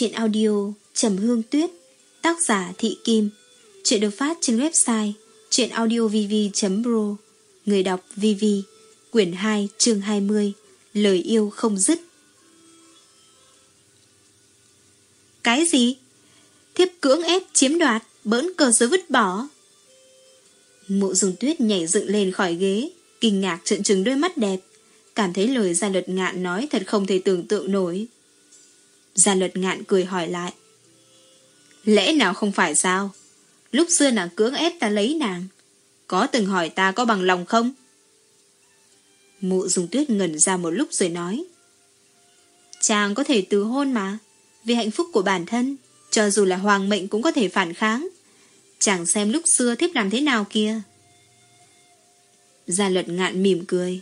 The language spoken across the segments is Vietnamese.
Chuyện audio Trầm Hương Tuyết, Tác giả Thị Kim. Chuyện được phát trên website truyệnaudiovv.pro Người đọc VV Quyển 2 chương 20 Lời yêu không dứt. Cái gì? Thiếp cưỡng ép chiếm đoạt, Bỡn cờ giới vứt bỏ. Mụ dùng tuyết nhảy dựng lên khỏi ghế, Kinh ngạc trợn trừng đôi mắt đẹp. Cảm thấy lời gia luật ngạn nói Thật không thể tưởng tượng nổi. Gia luật ngạn cười hỏi lại. Lẽ nào không phải sao? Lúc xưa nàng cưỡng ép ta lấy nàng. Có từng hỏi ta có bằng lòng không? Mụ dùng tuyết ngẩn ra một lúc rồi nói. Chàng có thể từ hôn mà. Vì hạnh phúc của bản thân, cho dù là hoàng mệnh cũng có thể phản kháng. Chàng xem lúc xưa thiếp làm thế nào kia. Gia luật ngạn mỉm cười.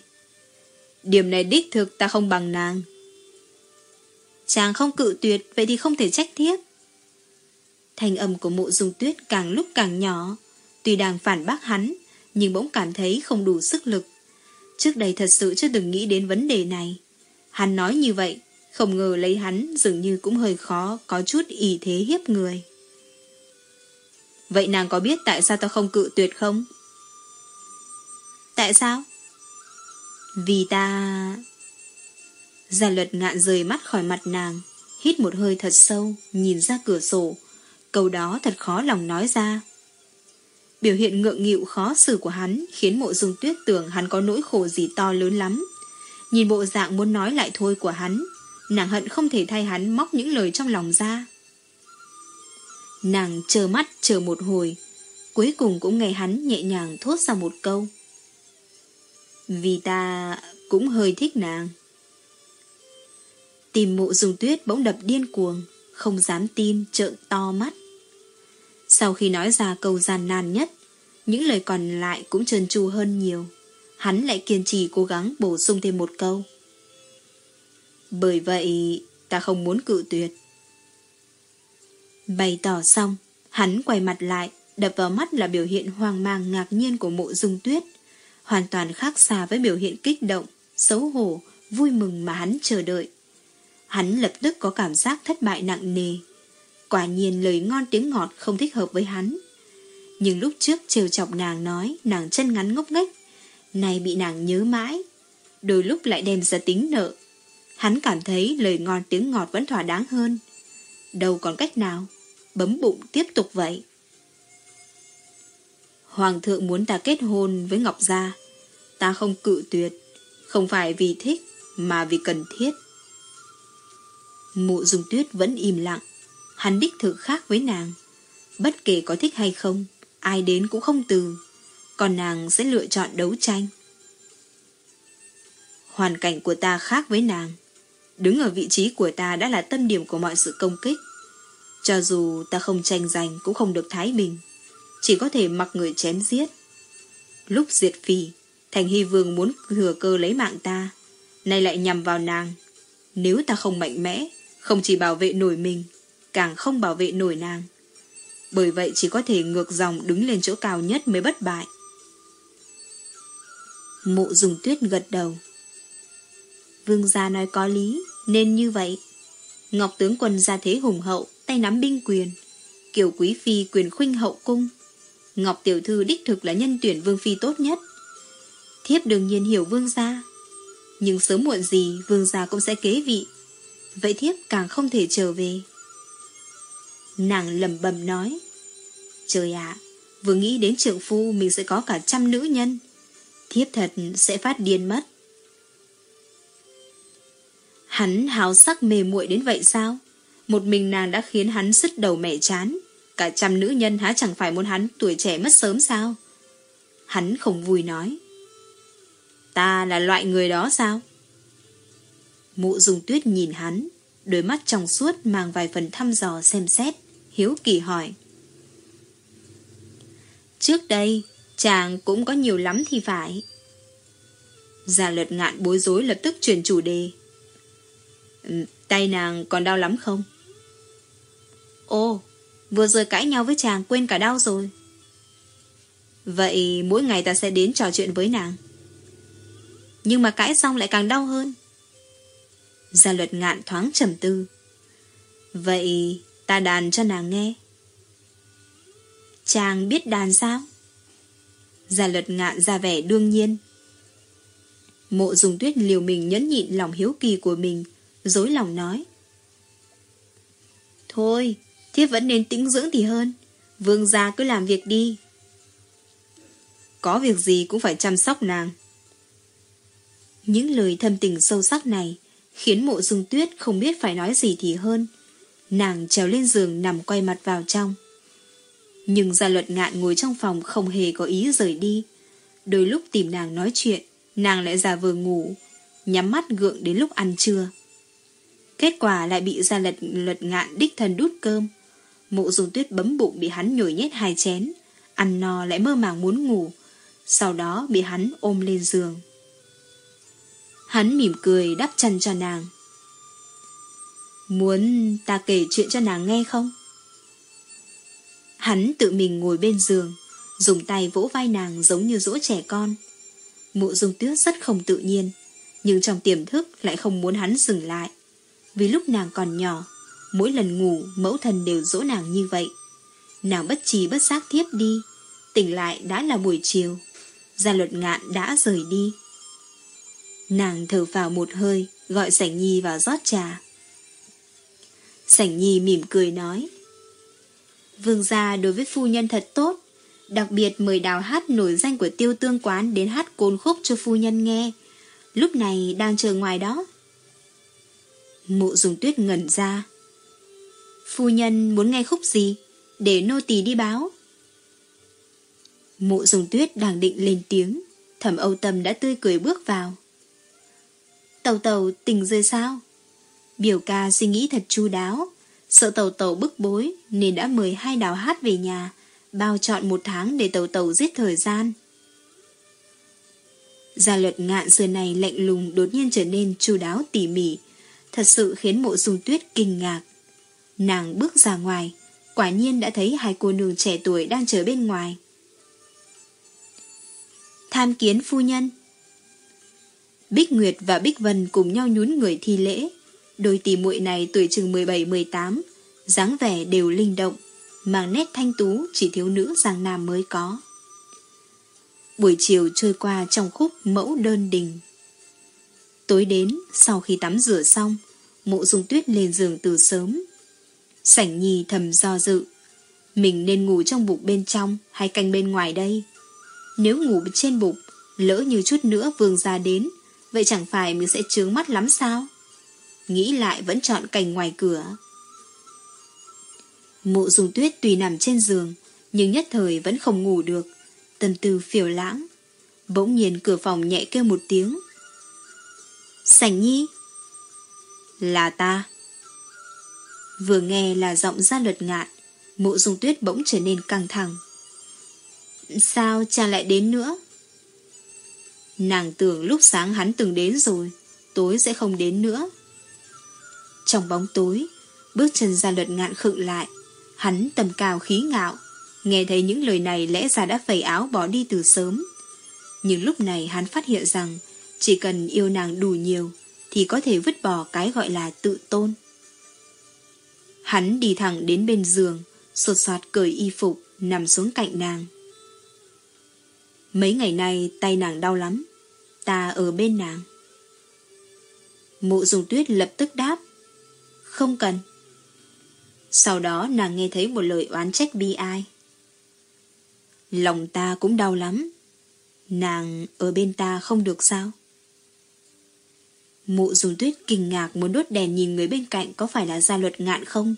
Điểm này đích thực ta không bằng nàng. Chàng không cự tuyệt, Vậy thì không thể trách thiếp. Thanh âm của mộ dung tuyết càng lúc càng nhỏ. Tuy đang phản bác hắn, Nhưng bỗng cảm thấy không đủ sức lực. Trước đây thật sự chưa từng nghĩ đến vấn đề này. Hắn nói như vậy, Không ngờ lấy hắn dường như cũng hơi khó, Có chút ý thế hiếp người. Vậy nàng có biết tại sao ta không cự tuyệt không? Tại sao? Vì ta... Gia luật ngạn rời mắt khỏi mặt nàng, hít một hơi thật sâu, nhìn ra cửa sổ. Câu đó thật khó lòng nói ra. Biểu hiện ngượng nghịu khó xử của hắn khiến mộ dung tuyết tưởng hắn có nỗi khổ gì to lớn lắm. Nhìn bộ dạng muốn nói lại thôi của hắn, nàng hận không thể thay hắn móc những lời trong lòng ra. Nàng chờ mắt chờ một hồi, cuối cùng cũng nghe hắn nhẹ nhàng thốt ra một câu. Vì ta cũng hơi thích nàng. Tìm mộ dùng tuyết bỗng đập điên cuồng, không dám tin, trợn to mắt. Sau khi nói ra câu gian nan nhất, những lời còn lại cũng trơn tru hơn nhiều. Hắn lại kiên trì cố gắng bổ sung thêm một câu. Bởi vậy, ta không muốn cự tuyệt. Bày tỏ xong, hắn quay mặt lại, đập vào mắt là biểu hiện hoang mang ngạc nhiên của mộ dung tuyết, hoàn toàn khác xa với biểu hiện kích động, xấu hổ, vui mừng mà hắn chờ đợi. Hắn lập tức có cảm giác thất bại nặng nề. Quả nhiên lời ngon tiếng ngọt không thích hợp với hắn. Nhưng lúc trước trêu chọc nàng nói nàng chân ngắn ngốc nghếch, nay bị nàng nhớ mãi. Đôi lúc lại đem ra tính nợ. Hắn cảm thấy lời ngon tiếng ngọt vẫn thỏa đáng hơn. Đâu còn cách nào, bấm bụng tiếp tục vậy. Hoàng thượng muốn ta kết hôn với Ngọc Gia. Ta không cự tuyệt, không phải vì thích, mà vì cần thiết. Mụ dùng tuyết vẫn im lặng. Hắn đích thực khác với nàng. Bất kể có thích hay không, ai đến cũng không từ. Còn nàng sẽ lựa chọn đấu tranh. Hoàn cảnh của ta khác với nàng. Đứng ở vị trí của ta đã là tâm điểm của mọi sự công kích. Cho dù ta không tranh giành cũng không được thái bình. Chỉ có thể mặc người chém giết. Lúc diệt phì, Thành Hy Vương muốn thừa cơ lấy mạng ta. Nay lại nhằm vào nàng. Nếu ta không mạnh mẽ, không chỉ bảo vệ nổi mình, càng không bảo vệ nổi nàng. Bởi vậy chỉ có thể ngược dòng đứng lên chỗ cao nhất mới bất bại. Mụ dùng tuyết gật đầu. Vương gia nói có lý, nên như vậy. Ngọc tướng quân ra thế hùng hậu, tay nắm binh quyền. Kiều quý phi quyền khuynh hậu cung. Ngọc tiểu thư đích thực là nhân tuyển vương phi tốt nhất. Thiếp đương nhiên hiểu vương gia. Nhưng sớm muộn gì vương gia cũng sẽ kế vị vậy thiếp càng không thể trở về. Nàng lầm bầm nói, Trời ạ, vừa nghĩ đến trưởng phu mình sẽ có cả trăm nữ nhân, thiếp thật sẽ phát điên mất. Hắn háo sắc mê muội đến vậy sao? Một mình nàng đã khiến hắn sứt đầu mẻ chán. Cả trăm nữ nhân há chẳng phải muốn hắn tuổi trẻ mất sớm sao? Hắn không vui nói. Ta là loại người đó sao? Mụ dùng tuyết nhìn hắn, đôi mắt trong suốt mang vài phần thăm dò xem xét, hiếu kỳ hỏi. Trước đây, chàng cũng có nhiều lắm thì phải. Già lật ngạn bối rối lập tức chuyển chủ đề. Ừ, tay nàng còn đau lắm không? Ồ, vừa rồi cãi nhau với chàng quên cả đau rồi. Vậy mỗi ngày ta sẽ đến trò chuyện với nàng. Nhưng mà cãi xong lại càng đau hơn. Gia luật ngạn thoáng trầm tư. Vậy ta đàn cho nàng nghe. Chàng biết đàn sao? Gia luật ngạn ra vẻ đương nhiên. Mộ dùng tuyết liều mình nhẫn nhịn lòng hiếu kỳ của mình, dối lòng nói. Thôi, thiếp vẫn nên tĩnh dưỡng thì hơn. Vương gia cứ làm việc đi. Có việc gì cũng phải chăm sóc nàng. Những lời thâm tình sâu sắc này khiến mộ dung tuyết không biết phải nói gì thì hơn. Nàng trèo lên giường nằm quay mặt vào trong. Nhưng gia luật ngạn ngồi trong phòng không hề có ý rời đi. Đôi lúc tìm nàng nói chuyện, nàng lại giả vờ ngủ, nhắm mắt gượng đến lúc ăn trưa. Kết quả lại bị gia luật, luật ngạn đích thân đút cơm. Mộ dùng tuyết bấm bụng bị hắn nhồi nhét hai chén, ăn no lại mơ màng muốn ngủ, sau đó bị hắn ôm lên giường. Hắn mỉm cười đắp chân cho nàng. Muốn ta kể chuyện cho nàng nghe không? Hắn tự mình ngồi bên giường, dùng tay vỗ vai nàng giống như dỗ trẻ con. Mụ dung tuyết rất không tự nhiên, nhưng trong tiềm thức lại không muốn hắn dừng lại. Vì lúc nàng còn nhỏ, mỗi lần ngủ mẫu thần đều dỗ nàng như vậy. Nàng bất trí bất giác thiếp đi, tỉnh lại đã là buổi chiều. Gia luật ngạn đã rời đi. Nàng thở vào một hơi, gọi Sảnh Nhi vào rót trà. Sảnh Nhi mỉm cười nói. Vương gia đối với phu nhân thật tốt, đặc biệt mời đào hát nổi danh của tiêu tương quán đến hát côn khúc cho phu nhân nghe. Lúc này đang chờ ngoài đó. Mụ dùng tuyết ngẩn ra. Phu nhân muốn nghe khúc gì? Để nô tỳ đi báo. Mụ dùng tuyết đang định lên tiếng. Thẩm Âu Tâm đã tươi cười bước vào. Tàu tàu tỉnh rơi sao? Biểu ca suy nghĩ thật chu đáo. Sợ tàu tàu bức bối nên đã mời hai đào hát về nhà, bao chọn một tháng để tàu tàu giết thời gian. Gia luật ngạn xưa này lạnh lùng đột nhiên trở nên chu đáo tỉ mỉ, thật sự khiến mộ dung tuyết kinh ngạc. Nàng bước ra ngoài, quả nhiên đã thấy hai cô nương trẻ tuổi đang chờ bên ngoài. Tham kiến phu nhân Bích Nguyệt và Bích Vân cùng nhau nhún người thi lễ. Đôi tỷ muội này tuổi chừng 17-18, dáng vẻ đều linh động, mang nét thanh tú chỉ thiếu nữ giang nam mới có. Buổi chiều trôi qua trong khúc mẫu đơn đình. Tối đến, sau khi tắm rửa xong, mộ dung tuyết lên giường từ sớm. Sảnh nhi thầm do dự, mình nên ngủ trong bụng bên trong hay canh bên ngoài đây? Nếu ngủ trên bụng, lỡ như chút nữa vương ra đến, vậy chẳng phải mình sẽ trướng mắt lắm sao? Nghĩ lại vẫn chọn cành ngoài cửa. Mộ dùng tuyết tùy nằm trên giường, nhưng nhất thời vẫn không ngủ được, tâm tư phiểu lãng. Bỗng nhiên cửa phòng nhẹ kêu một tiếng. Sảnh nhi? Là ta. Vừa nghe là giọng ra luật ngạn, mộ dung tuyết bỗng trở nên căng thẳng. Sao chàng lại đến nữa? Nàng tưởng lúc sáng hắn từng đến rồi, tối sẽ không đến nữa. Trong bóng tối, bước chân ra luật ngạn khựng lại, hắn tầm cao khí ngạo, nghe thấy những lời này lẽ ra đã phẩy áo bỏ đi từ sớm. Nhưng lúc này hắn phát hiện rằng chỉ cần yêu nàng đủ nhiều thì có thể vứt bỏ cái gọi là tự tôn. Hắn đi thẳng đến bên giường, sột soạt cởi y phục, nằm xuống cạnh nàng. Mấy ngày nay tay nàng đau lắm, ta ở bên nàng. Mụ dùng tuyết lập tức đáp. Không cần. Sau đó nàng nghe thấy một lời oán trách bi ai. Lòng ta cũng đau lắm. Nàng ở bên ta không được sao? Mụ dùng tuyết kinh ngạc muốn đốt đèn nhìn người bên cạnh có phải là gia luật ngạn không?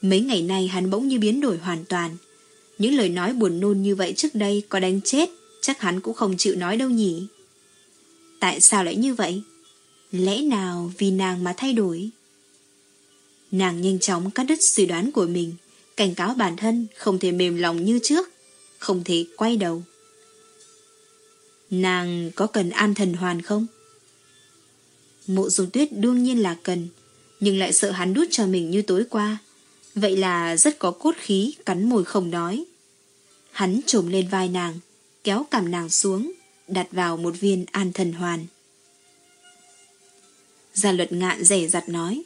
Mấy ngày nay hắn bỗng như biến đổi hoàn toàn. Những lời nói buồn nôn như vậy trước đây có đánh chết, chắc hắn cũng không chịu nói đâu nhỉ. Tại sao lại như vậy? Lẽ nào vì nàng mà thay đổi? Nàng nhanh chóng cắt đứt suy đoán của mình, cảnh cáo bản thân không thể mềm lòng như trước, không thể quay đầu. Nàng có cần an thần hoàn không? Mộ dung tuyết đương nhiên là cần, nhưng lại sợ hắn đút cho mình như tối qua. Vậy là rất có cốt khí, cắn môi không nói. Hắn trồm lên vai nàng, kéo cằm nàng xuống, đặt vào một viên an thần hoàn. Gia luật ngạn rẻ rặt nói.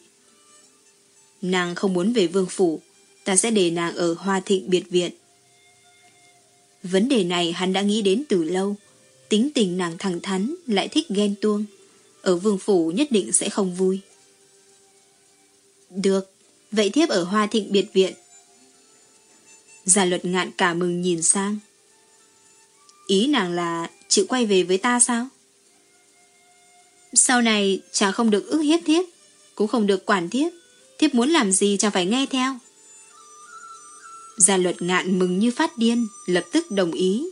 Nàng không muốn về vương phủ, ta sẽ để nàng ở Hoa Thịnh biệt viện. Vấn đề này hắn đã nghĩ đến từ lâu. Tính tình nàng thẳng thắn, lại thích ghen tuông. Ở vương phủ nhất định sẽ không vui. Được, vậy thiếp ở Hoa Thịnh biệt viện. Gia luật ngạn cả mừng nhìn sang. Ý nàng là chịu quay về với ta sao? Sau này chàng không được ức hiếp thiếp, cũng không được quản thiếp. Thiếp muốn làm gì chàng phải nghe theo. Gia luật ngạn mừng như phát điên, lập tức đồng ý.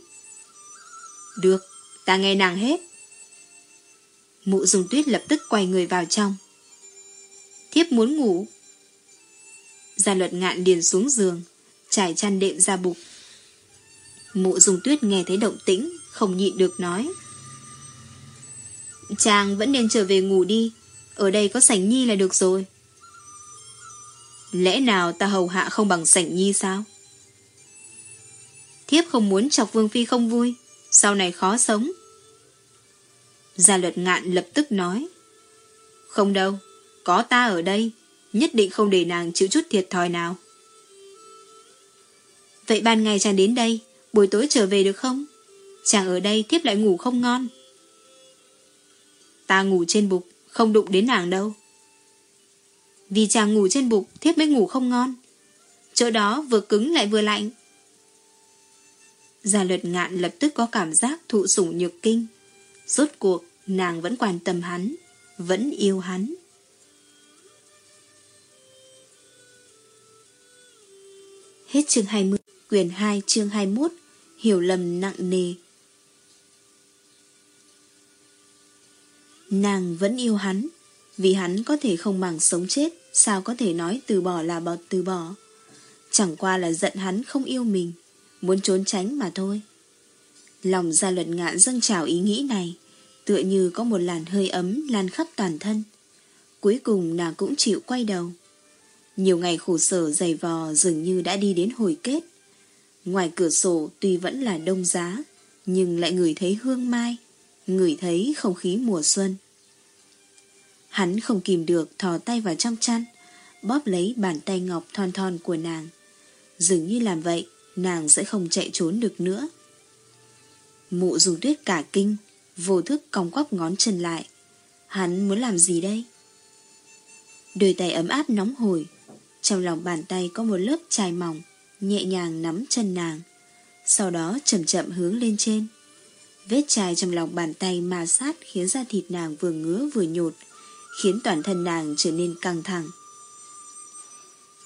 Được, ta nghe nàng hết. Mụ dùng tuyết lập tức quay người vào trong. Thiếp muốn ngủ. Gia luật ngạn điền xuống giường, trải chăn đệm ra bụng. Mụ dùng tuyết nghe thấy động tĩnh, không nhịn được nói. Chàng vẫn nên trở về ngủ đi, ở đây có sảnh nhi là được rồi. Lẽ nào ta hầu hạ không bằng sảnh nhi sao? Thiếp không muốn chọc Vương Phi không vui, sau này khó sống. Gia luật ngạn lập tức nói. Không đâu, có ta ở đây, nhất định không để nàng chịu chút thiệt thòi nào. Vậy ban ngày chàng đến đây, buổi tối trở về được không? Chàng ở đây thiếp lại ngủ không ngon. Ta ngủ trên bục, không đụng đến nàng đâu. Vì chàng ngủ trên bục, thiếp mới ngủ không ngon. Chỗ đó vừa cứng lại vừa lạnh. Gia luật ngạn lập tức có cảm giác thụ sủng nhược kinh. Rốt cuộc, nàng vẫn quan tâm hắn, vẫn yêu hắn. Hết chương 20, quyển 2 chương 21, hiểu lầm nặng nề. Nàng vẫn yêu hắn, vì hắn có thể không bằng sống chết, sao có thể nói từ bỏ là bọt từ bỏ. Chẳng qua là giận hắn không yêu mình, muốn trốn tránh mà thôi. Lòng gia luật ngạn dâng trào ý nghĩ này, tựa như có một làn hơi ấm lan khắp toàn thân. Cuối cùng nàng cũng chịu quay đầu. Nhiều ngày khổ sở dày vò dường như đã đi đến hồi kết. Ngoài cửa sổ tuy vẫn là đông giá, nhưng lại ngửi thấy hương mai, ngửi thấy không khí mùa xuân. Hắn không kìm được thò tay vào trong chăn, bóp lấy bàn tay ngọc thon thon của nàng. Dường như làm vậy, nàng sẽ không chạy trốn được nữa. Mụ dùng tuyết cả kinh, vô thức cong quắp ngón chân lại. Hắn muốn làm gì đây? Đôi tay ấm áp nóng hổi, trong lòng bàn tay có một lớp chai mỏng, nhẹ nhàng nắm chân nàng, sau đó chậm chậm hướng lên trên. Vết chai trong lòng bàn tay ma sát khiến da thịt nàng vừa ngứa vừa nhột, khiến toàn thân nàng trở nên căng thẳng.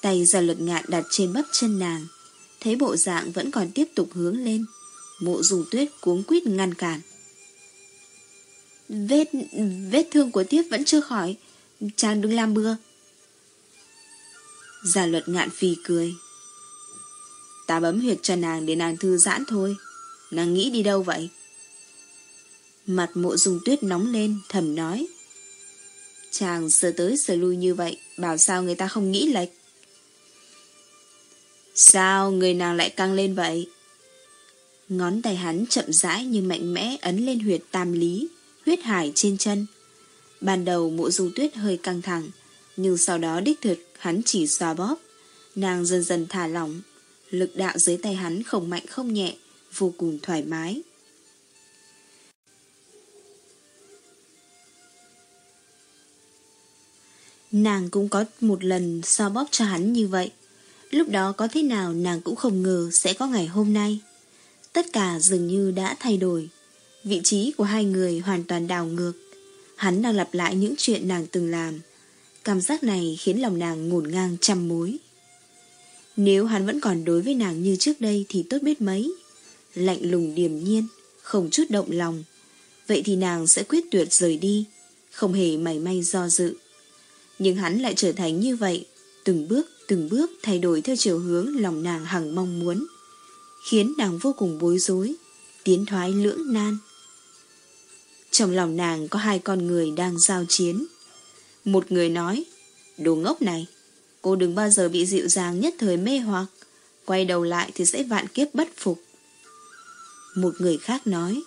Tay ra luật ngạn đặt trên bắp chân nàng, thấy bộ dạng vẫn còn tiếp tục hướng lên. Mộ dùng tuyết cuống quýt ngăn cản. Vết, vết thương của tiếp vẫn chưa khỏi, chàng đừng làm bừa. Gia luật ngạn phì cười. Ta bấm huyệt cho nàng để nàng thư giãn thôi. Nàng nghĩ đi đâu vậy? Mặt mộ dùng tuyết nóng lên, thầm nói. Chàng sờ tới sờ lui như vậy, bảo sao người ta không nghĩ lệch. Sao người nàng lại căng lên vậy? Ngón tay hắn chậm rãi như mạnh mẽ ấn lên huyệt tam lý, huyết hải trên chân. Ban đầu mộ dung tuyết hơi căng thẳng, nhưng sau đó đích thực hắn chỉ xoa bóp. Nàng dần dần thả lỏng, lực đạo dưới tay hắn không mạnh không nhẹ, vô cùng thoải mái. Nàng cũng có một lần so bóp cho hắn như vậy. Lúc đó có thế nào nàng cũng không ngờ sẽ có ngày hôm nay. Tất cả dường như đã thay đổi. Vị trí của hai người hoàn toàn đảo ngược. Hắn đang lặp lại những chuyện nàng từng làm. Cảm giác này khiến lòng nàng ngổn ngang trăm mối. Nếu hắn vẫn còn đối với nàng như trước đây thì tốt biết mấy. Lạnh lùng điềm nhiên, không chút động lòng. Vậy thì nàng sẽ quyết tuyệt rời đi, không hề mảy may do dự. Nhưng hắn lại trở thành như vậy, từng bước từng bước thay đổi theo chiều hướng lòng nàng hằng mong muốn, khiến nàng vô cùng bối rối, tiến thoái lưỡng nan. Trong lòng nàng có hai con người đang giao chiến. Một người nói, đồ ngốc này, cô đừng bao giờ bị dịu dàng nhất thời mê hoặc, quay đầu lại thì sẽ vạn kiếp bất phục. Một người khác nói,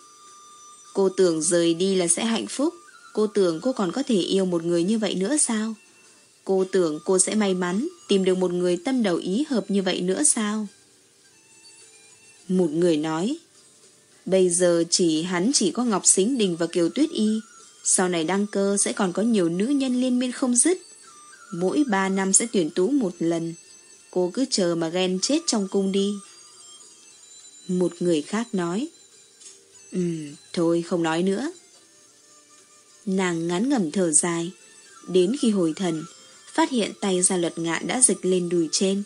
cô tưởng rời đi là sẽ hạnh phúc, cô tưởng cô còn có thể yêu một người như vậy nữa sao? Cô tưởng cô sẽ may mắn tìm được một người tâm đầu ý hợp như vậy nữa sao? Một người nói, bây giờ chỉ hắn chỉ có Ngọc Xính Đình và Kiều Tuyết Y, sau này đăng cơ sẽ còn có nhiều nữ nhân liên miên không dứt. Mỗi ba năm sẽ tuyển tú một lần, cô cứ chờ mà ghen chết trong cung đi. Một người khác nói, Ừ, thôi không nói nữa. Nàng ngán ngẩm thở dài, đến khi hồi thần, phát hiện tay ra luật ngạn đã dịch lên đùi trên.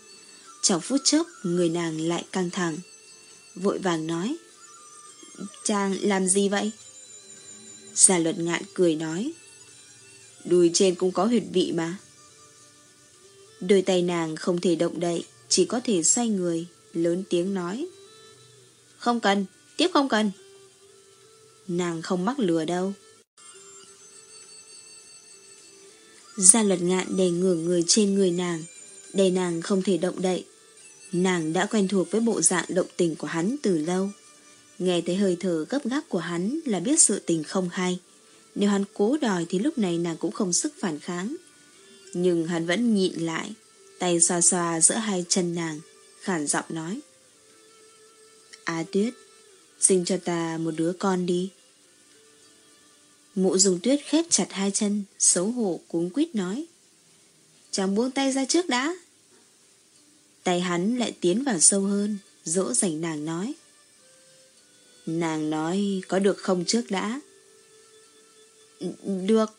Trong phút chốc, người nàng lại căng thẳng. Vội vàng nói, Chàng làm gì vậy? Gia luật ngạn cười nói, Đùi trên cũng có huyệt vị mà. Đôi tay nàng không thể động đậy, chỉ có thể xoay người, lớn tiếng nói. Không cần, tiếp không cần. Nàng không mắc lừa đâu. Gia luật ngạn đè ngửa người trên người nàng, đè nàng không thể động đậy. Nàng đã quen thuộc với bộ dạng động tình của hắn từ lâu. Nghe thấy hơi thở gấp gáp của hắn là biết sự tình không hay. Nếu hắn cố đòi thì lúc này nàng cũng không sức phản kháng. Nhưng hắn vẫn nhịn lại, tay xoa xoa giữa hai chân nàng, khản giọng nói. A Tuyết, sinh cho ta một đứa con đi. Mụ dùng tuyết khép chặt hai chân, xấu hổ cuống quýt nói. Chàng buông tay ra trước đã. Tay hắn lại tiến vào sâu hơn, dỗ dành nàng nói. Nàng nói có được không trước đã? Được.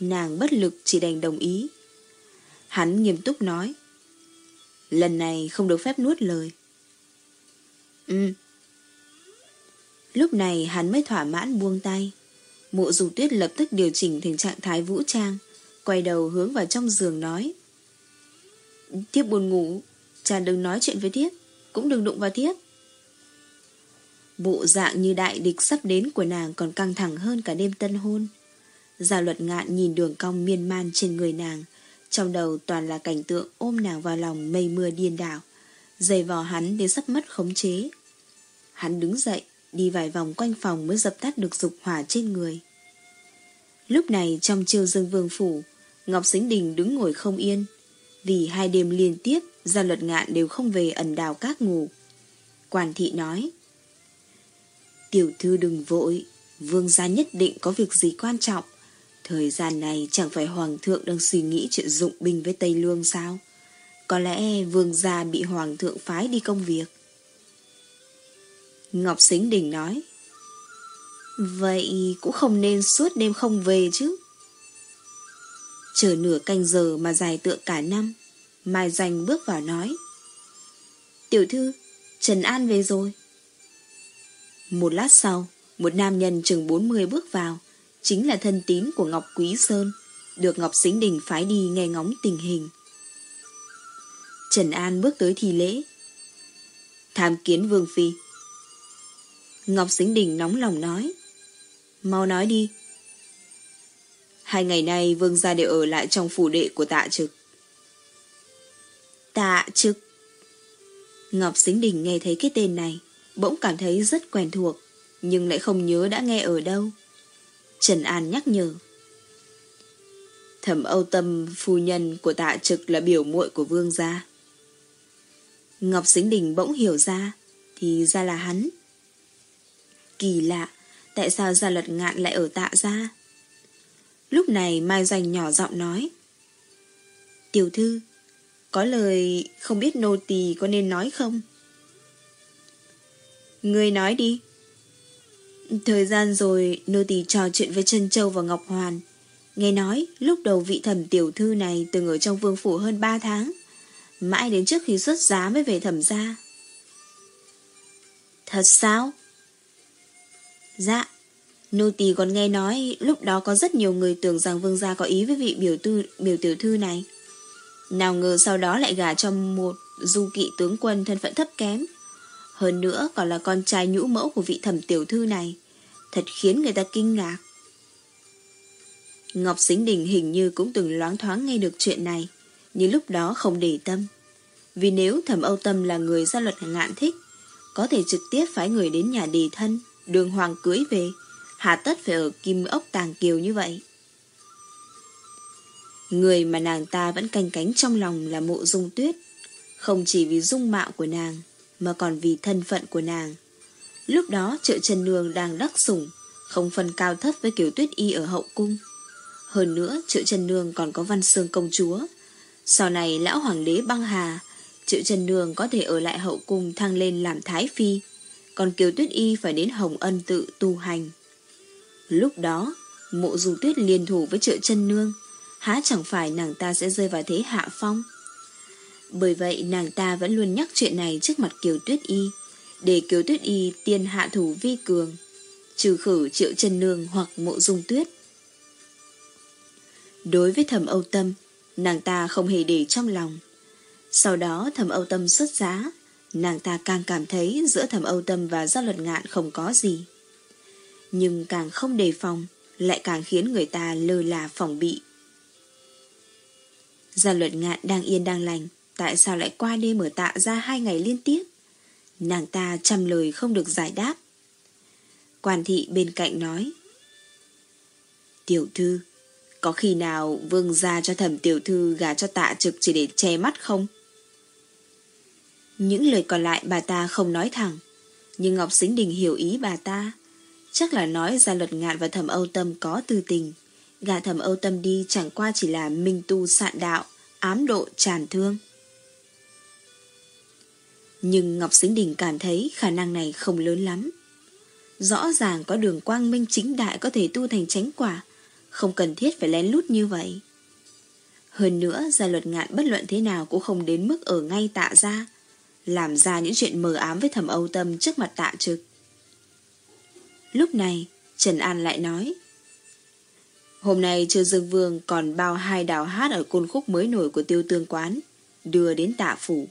Nàng bất lực chỉ đành đồng ý. Hắn nghiêm túc nói. Lần này không được phép nuốt lời. Ừ. Lúc này hắn mới thỏa mãn buông tay. Mộ dùng tuyết lập tức điều chỉnh thành trạng thái vũ trang, quay đầu hướng vào trong giường nói. Thiếp buồn ngủ, chàng đừng nói chuyện với thiếp, cũng đừng đụng vào thiếp. Bộ dạng như đại địch sắp đến của nàng còn căng thẳng hơn cả đêm tân hôn. Gia luật ngạn nhìn đường cong miên man trên người nàng, trong đầu toàn là cảnh tượng ôm nàng vào lòng mây mưa điên đảo, dày vò hắn đến sắp mất khống chế. Hắn đứng dậy, đi vài vòng quanh phòng mới dập tắt được dục hỏa trên người. Lúc này trong chiêu dương vương phủ, Ngọc Sính Đình đứng ngồi không yên, vì hai đêm liên tiếp gia luật ngạn đều không về ẩn đào các ngủ. Quản thị nói, Tiểu thư đừng vội, vương gia nhất định có việc gì quan trọng. Thời gian này chẳng phải hoàng thượng đang suy nghĩ chuyện dụng binh với Tây Lương sao? Có lẽ vương gia bị hoàng thượng phái đi công việc. Ngọc Sính Đình nói. Vậy cũng không nên suốt đêm không về chứ. Chờ nửa canh giờ mà dài tượng cả năm, Mai Danh bước vào nói. Tiểu thư, Trần An về rồi. Một lát sau, Một nam nhân chừng 40 bước vào, Chính là thân tín của Ngọc Quý Sơn, Được Ngọc Sính Đình phái đi nghe ngóng tình hình. Trần An bước tới thi lễ. Tham kiến Vương Phi. Ngọc Sính Đình nóng lòng nói. Mau nói đi. Hai ngày nay vương gia đều ở lại trong phủ đệ của tạ trực. Tạ trực. Ngọc Sính Đình nghe thấy cái tên này, bỗng cảm thấy rất quen thuộc, nhưng lại không nhớ đã nghe ở đâu. Trần An nhắc nhở. Thẩm Âu Tâm phu nhân của tạ trực là biểu muội của vương gia. Ngọc Sính Đình bỗng hiểu ra, thì ra là hắn. Kỳ lạ, tại sao gia luật ngạn lại ở tạ gia? Lúc này Mai Doanh nhỏ giọng nói. Tiểu thư, có lời không biết nô tỳ có nên nói không? Ngươi nói đi. Thời gian rồi nô tỳ trò chuyện với Trân Châu và Ngọc Hoàn. Nghe nói lúc đầu vị thẩm tiểu thư này từng ở trong vương phủ hơn 3 tháng. Mãi đến trước khi xuất giá mới về thẩm gia. Thật sao? Dạ, nô tỳ còn nghe nói lúc đó có rất nhiều người tưởng rằng vương gia có ý với vị biểu tư biểu tiểu thư này. Nào ngờ sau đó lại gả cho một du kỵ tướng quân thân phận thấp kém. Hơn nữa còn là con trai nhũ mẫu của vị thẩm tiểu thư này. Thật khiến người ta kinh ngạc. Ngọc Sính Đình hình như cũng từng loáng thoáng nghe được chuyện này, nhưng lúc đó không để tâm. Vì nếu thẩm Âu Tâm là người gia luật ngạn thích, có thể trực tiếp phái người đến nhà đề thân, đường hoàng cưới về, hà tất phải ở kim ốc tàng kiều như vậy. Người mà nàng ta vẫn canh cánh trong lòng là mộ dung tuyết. Không chỉ vì dung mạo của nàng, mà còn vì thân phận của nàng. Lúc đó trợ Trần Nương đang đắc sủng, không phân cao thấp với kiểu tuyết y ở hậu cung. Hơn nữa, trợ Trần Nương còn có văn xương công chúa. Sau này lão hoàng đế băng hà, trợ Trần Nương có thể ở lại hậu cung thăng lên làm thái phi, còn kiều tuyết y phải đến Hồng Ân tự tu hành. Lúc đó, mộ dung tuyết liên thủ với trợ chân Nương, há chẳng phải nàng ta sẽ rơi vào thế hạ phong. Bởi vậy nàng ta vẫn luôn nhắc chuyện này trước mặt Kiều Tuyết Y, để Kiều Tuyết Y tiên hạ thủ vi cường, trừ khử triệu chân nương hoặc mộ dung tuyết. Đối với thẩm Âu Tâm, nàng ta không hề để trong lòng. Sau đó thẩm Âu Tâm xuất giá, nàng ta càng cảm thấy giữa thẩm Âu Tâm và gia luật ngạn không có gì. Nhưng càng không đề phòng, lại càng khiến người ta lơ là phòng bị. Gia luật ngạn đang yên đang lành, tại sao lại qua đêm ở tạ ra hai ngày liên tiếp? Nàng ta trăm lời không được giải đáp. Quan thị bên cạnh nói. Tiểu thư, có khi nào vương gia cho thẩm tiểu thư gả cho tạ trực chỉ để che mắt không? Những lời còn lại bà ta không nói thẳng, nhưng Ngọc Sính Đình hiểu ý bà ta. Chắc là nói ra luật ngạn và thẩm âu tâm có tư tình. Gà thẩm âu tâm đi chẳng qua chỉ là minh tu sạn đạo, ám độ tràn thương. Nhưng Ngọc Sính Đình cảm thấy khả năng này không lớn lắm. Rõ ràng có đường quang minh chính đại có thể tu thành chánh quả, không cần thiết phải lén lút như vậy. Hơn nữa, gia luật ngạn bất luận thế nào cũng không đến mức ở ngay tạ ra, làm ra những chuyện mờ ám với thẩm âu tâm trước mặt tạ trực. Lúc này, Trần An lại nói, Hôm nay Trương Dương Vương còn bao hai đào hát ở côn khúc mới nổi của tiêu tương quán, đưa đến tạ phủ.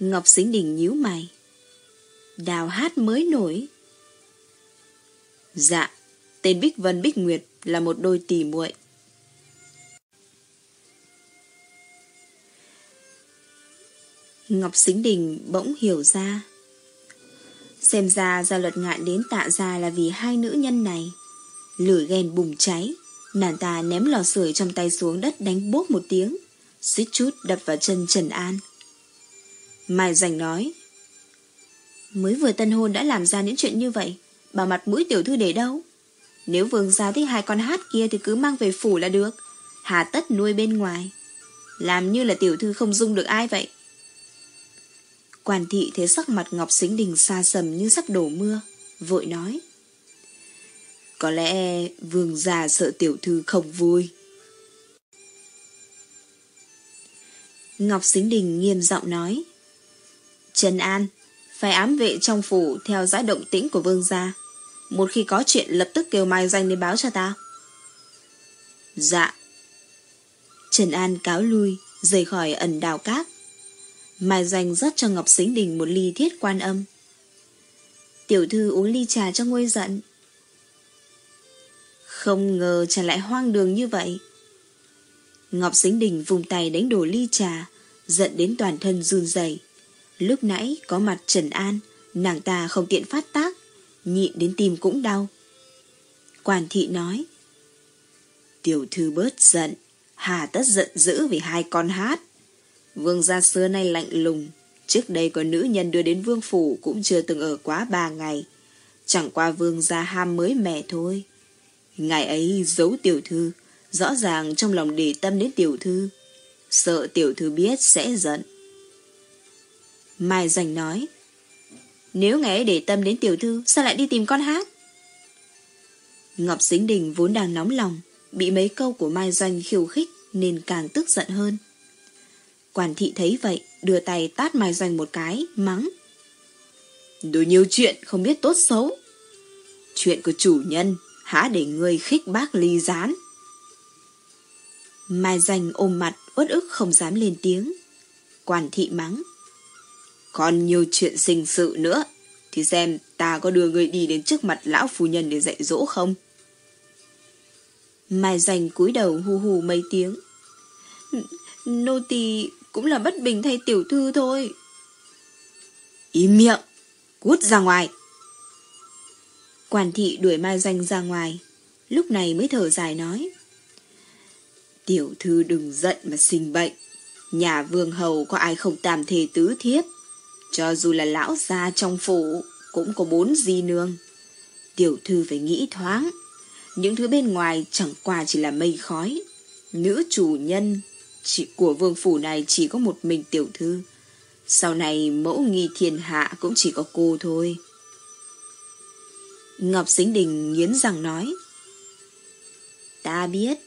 Ngọc Sính Đình nhíu mày. Đào hát mới nổi. Dạ, tên Bích Vân Bích Nguyệt là một đôi tỷ muội. Ngọc Sính Đình bỗng hiểu ra. Xem ra gia luật ngạn đến tạ ra là vì hai nữ nhân này. Lửa ghen bùng cháy, nàng ta ném lò sưởi trong tay xuống đất đánh bốp một tiếng, suýt chút đập vào chân Trần An. Mai Dành nói Mới vừa tân hôn đã làm ra những chuyện như vậy Bảo mặt mũi tiểu thư để đâu Nếu vương gia thích hai con hát kia Thì cứ mang về phủ là được Hà tất nuôi bên ngoài Làm như là tiểu thư không dung được ai vậy Quản thị thấy sắc mặt Ngọc Xính Đình xa sầm như sắp đổ mưa Vội nói Có lẽ vương gia sợ tiểu thư không vui Ngọc Xính Đình nghiêm giọng nói Trần An, phải ám vệ trong phủ theo dõi động tĩnh của vương gia. Một khi có chuyện lập tức kêu Mai Danh đến báo cho ta. Dạ. Trần An cáo lui, rời khỏi ẩn đào cát. Mai Doanh rót cho Ngọc Sính Đình một ly thiết quan âm. Tiểu thư uống ly trà cho nguôi giận. Không ngờ trà lại hoang đường như vậy. Ngọc Sính Đình vùng tay đánh đổ ly trà, giận đến toàn thân run rẩy. Lúc nãy có mặt Trần An, nàng ta không tiện phát tác, nhịn đến tim cũng đau. Quản thị nói, Tiểu thư bớt giận, hà tất giận dữ vì hai con hát. Vương gia xưa nay lạnh lùng, trước đây có nữ nhân đưa đến vương phủ cũng chưa từng ở quá ba ngày. Chẳng qua vương gia ham mới mẻ thôi. Ngày ấy giấu tiểu thư, rõ ràng trong lòng để tâm đến tiểu thư. Sợ tiểu thư biết sẽ giận. Mai Dành nói Nếu ngày ấy để tâm đến tiểu thư Sao lại đi tìm con hát Ngọc Sính Đình vốn đang nóng lòng Bị mấy câu của Mai Doanh khiêu khích Nên càng tức giận hơn Quản thị thấy vậy Đưa tay tát Mai Doanh một cái Mắng. Đồ nhiều chuyện không biết tốt xấu. Chuyện của chủ nhân Há để người khích bác ly gián. Mai Doanh ôm mặt uất ức không dám lên tiếng. Quản thị mắng. Còn nhiều chuyện sinh sự nữa, thì xem ta có đưa người đi đến trước mặt lão phu nhân để dạy dỗ không? Mai dành cúi đầu hù hù mấy tiếng. Nô tỳ cũng là bất bình thay tiểu thư thôi. Im miệng, cút ra ngoài. Quản thị đuổi Mai Doanh ra ngoài, lúc này mới thở dài nói. Tiểu thư đừng giận mà sinh bệnh. Nhà vương hầu có ai không tam thề tứ thiếp. Cho dù là lão gia trong phủ, cũng có bốn di nương. Tiểu thư phải nghĩ thoáng. Những thứ bên ngoài chẳng qua chỉ là mây khói. Nữ chủ nhân chỉ của vương phủ này chỉ có một mình tiểu thư. Sau này mẫu nghi thiên hạ cũng chỉ có cô thôi. Ngọc Sính Đình nghiến răng nói. Ta biết,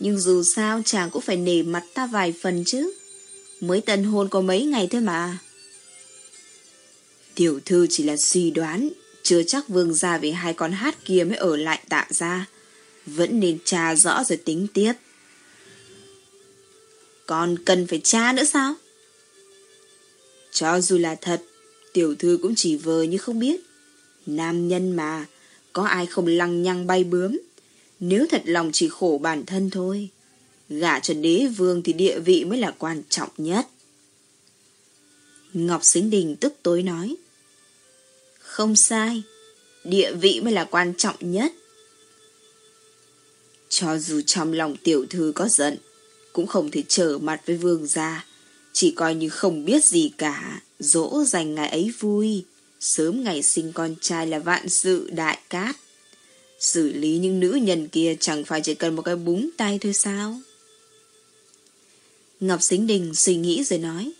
nhưng dù sao chàng cũng phải nể mặt ta vài phần chứ. Mới tân hôn có mấy ngày thôi mà. Tiểu thư chỉ là suy đoán, chưa chắc vương gia về hai con hát kia mới ở lại tạ ra. Vẫn nên tra rõ rồi tính tiếp. Còn cần phải tra nữa sao? Cho dù là thật, tiểu thư cũng chỉ vờ như không biết. Nam nhân mà, có ai không lăng nhăng bay bướm. Nếu thật lòng chỉ khổ bản thân thôi. Gả cho đế vương thì địa vị mới là quan trọng nhất. Ngọc Sính Đình tức tối nói. Không sai, địa vị mới là quan trọng nhất. Cho dù trong lòng tiểu thư có giận, cũng không thể trở mặt với vương gia, chỉ coi như không biết gì cả, dỗ dành ngày ấy vui, sớm ngày sinh con trai là vạn sự đại cát. Xử lý những nữ nhân kia chẳng phải chỉ cần một cái búng tay thôi sao? Ngọc Sính Đình suy nghĩ rồi nói.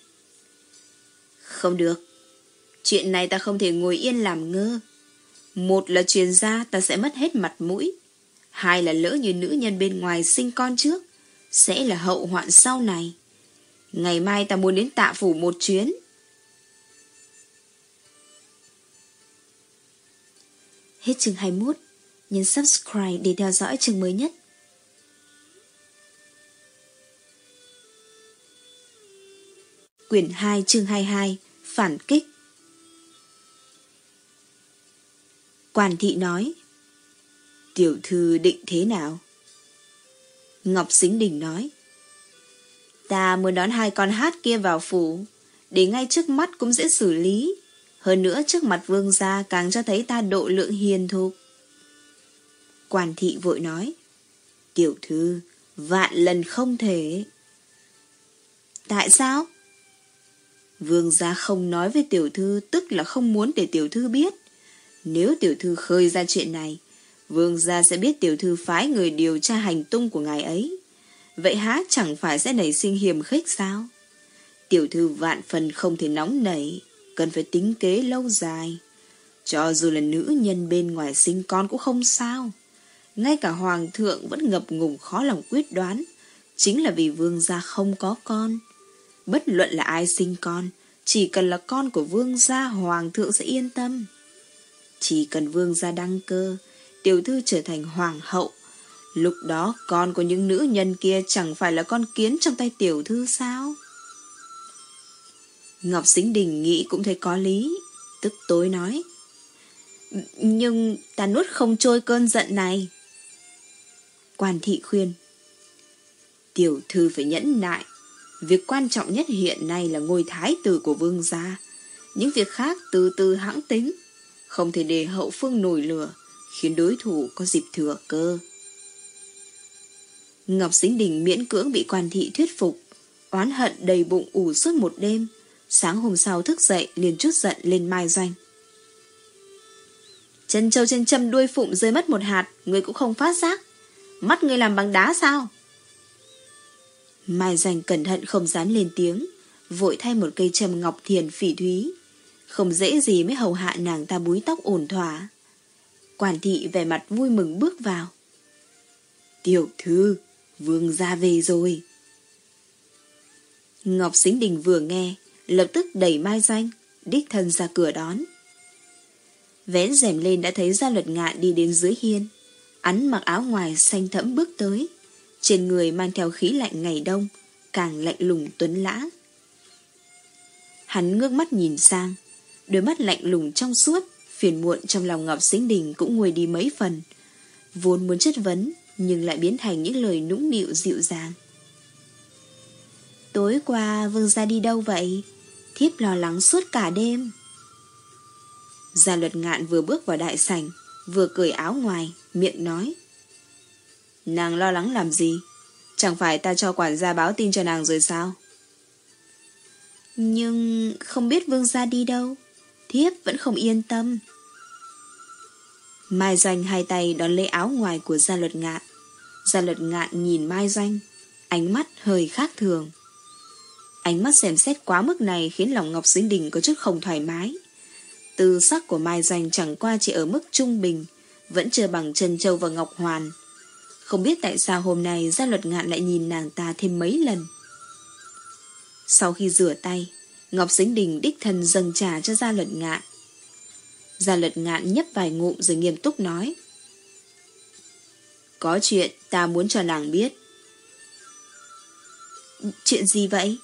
Không được. Chuyện này ta không thể ngồi yên làm ngơ. Một là truyền ra ta sẽ mất hết mặt mũi. Hai là lỡ như nữ nhân bên ngoài sinh con trước. Sẽ là hậu hoạn sau này. Ngày mai ta muốn đến tạ phủ một chuyến. Hết chương 21. Nhấn subscribe để theo dõi chương mới nhất. Quyển 2 chương 22 Phản kích quản thị nói, Tiểu thư định thế nào? Ngọc Xính Đình nói. Ta muốn đón hai con hát kia vào phủ, Để ngay trước mắt cũng dễ xử lý. Hơn nữa trước mặt vương gia Càng cho thấy ta độ lượng hiền thục. Quan thị vội nói. Tiểu thư, Vạn lần không thể. Tại sao? Vương gia không nói với tiểu thư, Tức là không muốn để tiểu thư biết. Nếu tiểu thư khơi ra chuyện này Vương gia sẽ biết tiểu thư phái người điều tra hành tung của ngài ấy Vậy há chẳng phải sẽ nảy sinh hiểm khích sao? Tiểu thư vạn phần không thể nóng nảy, cần phải tính kế lâu dài. Cho dù là nữ nhân bên ngoài sinh con cũng không sao. Ngay cả hoàng thượng vẫn ngập ngùng khó lòng quyết đoán, chính là vì vương gia không có con. Bất luận là ai sinh con, chỉ cần là con của vương gia hoàng thượng sẽ yên tâm. Chỉ cần vương gia đăng cơ, tiểu thư trở thành hoàng hậu, Lúc đó con của những nữ nhân kia chẳng phải là con kiến trong tay tiểu thư sao? Ngọc Sính Đình nghĩ cũng thấy có lý, tức tối nói. Nhưng ta nuốt không trôi cơn giận này. Quan thị khuyên. Tiểu thư phải nhẫn nại. Việc quan trọng nhất hiện nay là ngôi thái tử của vương gia. Những việc khác từ từ hãng tính. Không thể để hậu phương nổi lửa, khiến đối thủ có dịp thừa cơ. Ngọc Sính Đình miễn cưỡng bị quan thị thuyết phục, oán hận đầy bụng ủ suốt một đêm. Sáng hôm sau thức dậy liền chút giận lên Mai Doanh. Chân châu trên châm đuôi phụng rơi mất một hạt, người cũng không phát giác. Mắt người làm bằng đá sao? Mai Doanh cẩn thận không dám lên tiếng, vội thay một cây châm ngọc thiền phỉ thúy. Không dễ gì mới hầu hạ nàng ta búi tóc ổn thỏa. Quản thị vẻ mặt vui mừng bước vào. Tiểu thư, Vương ra về rồi. Ngọc Sính Đình vừa nghe, lập tức đẩy mai danh, đích thân ra cửa đón. Vén rèm lên đã thấy gia luật ngạn đi đến dưới hiên. Hắn mặc áo ngoài xanh thẫm bước tới. Trên người mang theo khí lạnh ngày đông, càng lạnh lùng tuấn lã. Hắn ngước mắt nhìn sang, đôi mắt lạnh lùng trong suốt, phiền muộn trong lòng Ngọc Sính Đình cũng nguôi đi mấy phần. Vốn muốn chất vấn, nhưng lại biến thành những lời nũng nịu dịu dàng. Tối qua Vương ra đi đâu vậy? Thiếp lo lắng suốt cả đêm. Gia luật ngạn vừa bước vào đại sảnh, vừa cởi áo ngoài, miệng nói. Nàng lo lắng làm gì? Chẳng phải ta cho quản gia báo tin cho nàng rồi sao? Nhưng không biết vương gia đi đâu. Thiếp vẫn không yên tâm. Mai Doanh hai tay đón lấy áo ngoài của gia luật ngạn. Gia luật ngạn nhìn Mai Doanh, ánh mắt hơi khác thường. Ánh mắt xem xét quá mức này khiến lòng Ngọc Dính Đình có chút không thoải mái. Tư sắc của Mai Doanh chẳng qua chỉ ở mức trung bình, vẫn chưa bằng Trần Châu và Ngọc Hoàn. Không biết tại sao hôm nay gia luật ngạn lại nhìn nàng ta thêm mấy lần. Sau khi rửa tay, Ngọc Sính Đình đích thân dâng trà cho gia luật ngạn. Gia luật ngạn nhấp vài ngụm rồi nghiêm túc nói. Có chuyện ta muốn cho nàng biết. Chuyện gì vậy?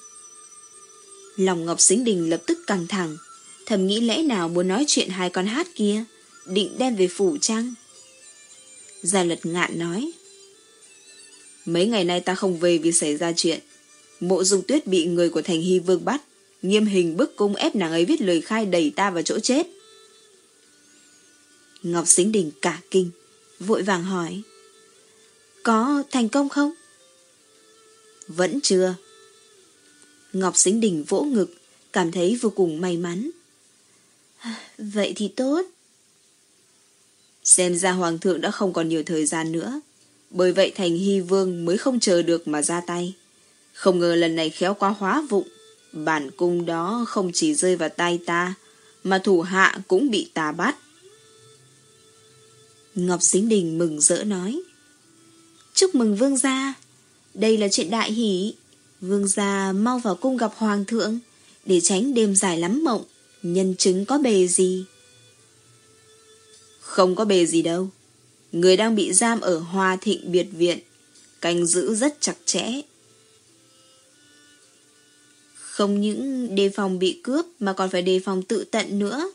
Lòng Ngọc Sính Đình lập tức căng thẳng, thầm nghĩ lẽ nào muốn nói chuyện hai con hát kia, định đem về phủ trăng. Gia luật ngạn nói. Mấy ngày nay ta không về vì xảy ra chuyện. Mộ dung tuyết bị người của thành hy vương bắt, nghiêm hình bức cung ép nàng ấy viết lời khai đẩy ta vào chỗ chết. Ngọc Sính Đình cả kinh, vội vàng hỏi. Có thành công không? Vẫn chưa. Ngọc Sính Đình vỗ ngực, cảm thấy vô cùng may mắn. Vậy thì tốt. Xem ra Hoàng thượng đã không còn nhiều thời gian nữa. Bởi vậy thành hy vương mới không chờ được mà ra tay. Không ngờ lần này khéo quá hóa vụng. Bản cung đó không chỉ rơi vào tay ta, mà thủ hạ cũng bị ta bắt. Ngọc Sính Đình mừng rỡ nói. Chúc mừng vương gia. Đây là chuyện đại hỷ. Vương gia mau vào cung gặp hoàng thượng, để tránh đêm dài lắm mộng, nhân chứng có bề gì. Không có bề gì đâu. Người đang bị giam ở Hoa Thịnh Biệt Viện, canh giữ rất chặt chẽ. Không những đề phòng bị cướp mà còn phải đề phòng tự tận nữa.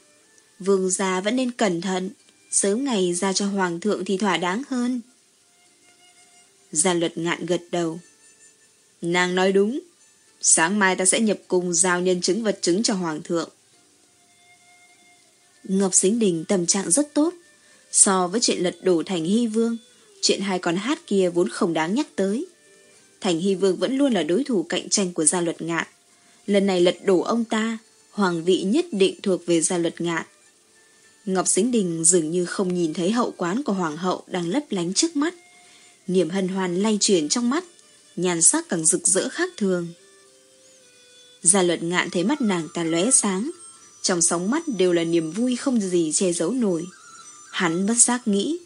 Vương gia vẫn nên cẩn thận, sớm ngày ra cho hoàng thượng thì thỏa đáng hơn. Gia luật ngạn gật đầu. Nàng nói đúng. Sáng mai ta sẽ nhập cung giao nhân chứng vật chứng cho hoàng thượng. Ngọc Sính Đình tâm trạng rất tốt. So với chuyện lật đổ Thành Hy Vương, chuyện hai con hát kia vốn không đáng nhắc tới. Thành Hy Vương vẫn luôn là đối thủ cạnh tranh của gia luật ngạn. Lần này lật đổ ông ta, hoàng vị nhất định thuộc về gia luật ngạn. Ngọc Dính Đình dường như không nhìn thấy hậu quán của hoàng hậu đang lấp lánh trước mắt. Niềm hân hoan lay chuyển trong mắt, nhàn sắc càng rực rỡ khác thường. Gia luật ngạn thấy mắt nàng ta lóe sáng, trong sóng mắt đều là niềm vui không gì che giấu nổi. Hắn bất giác nghĩ,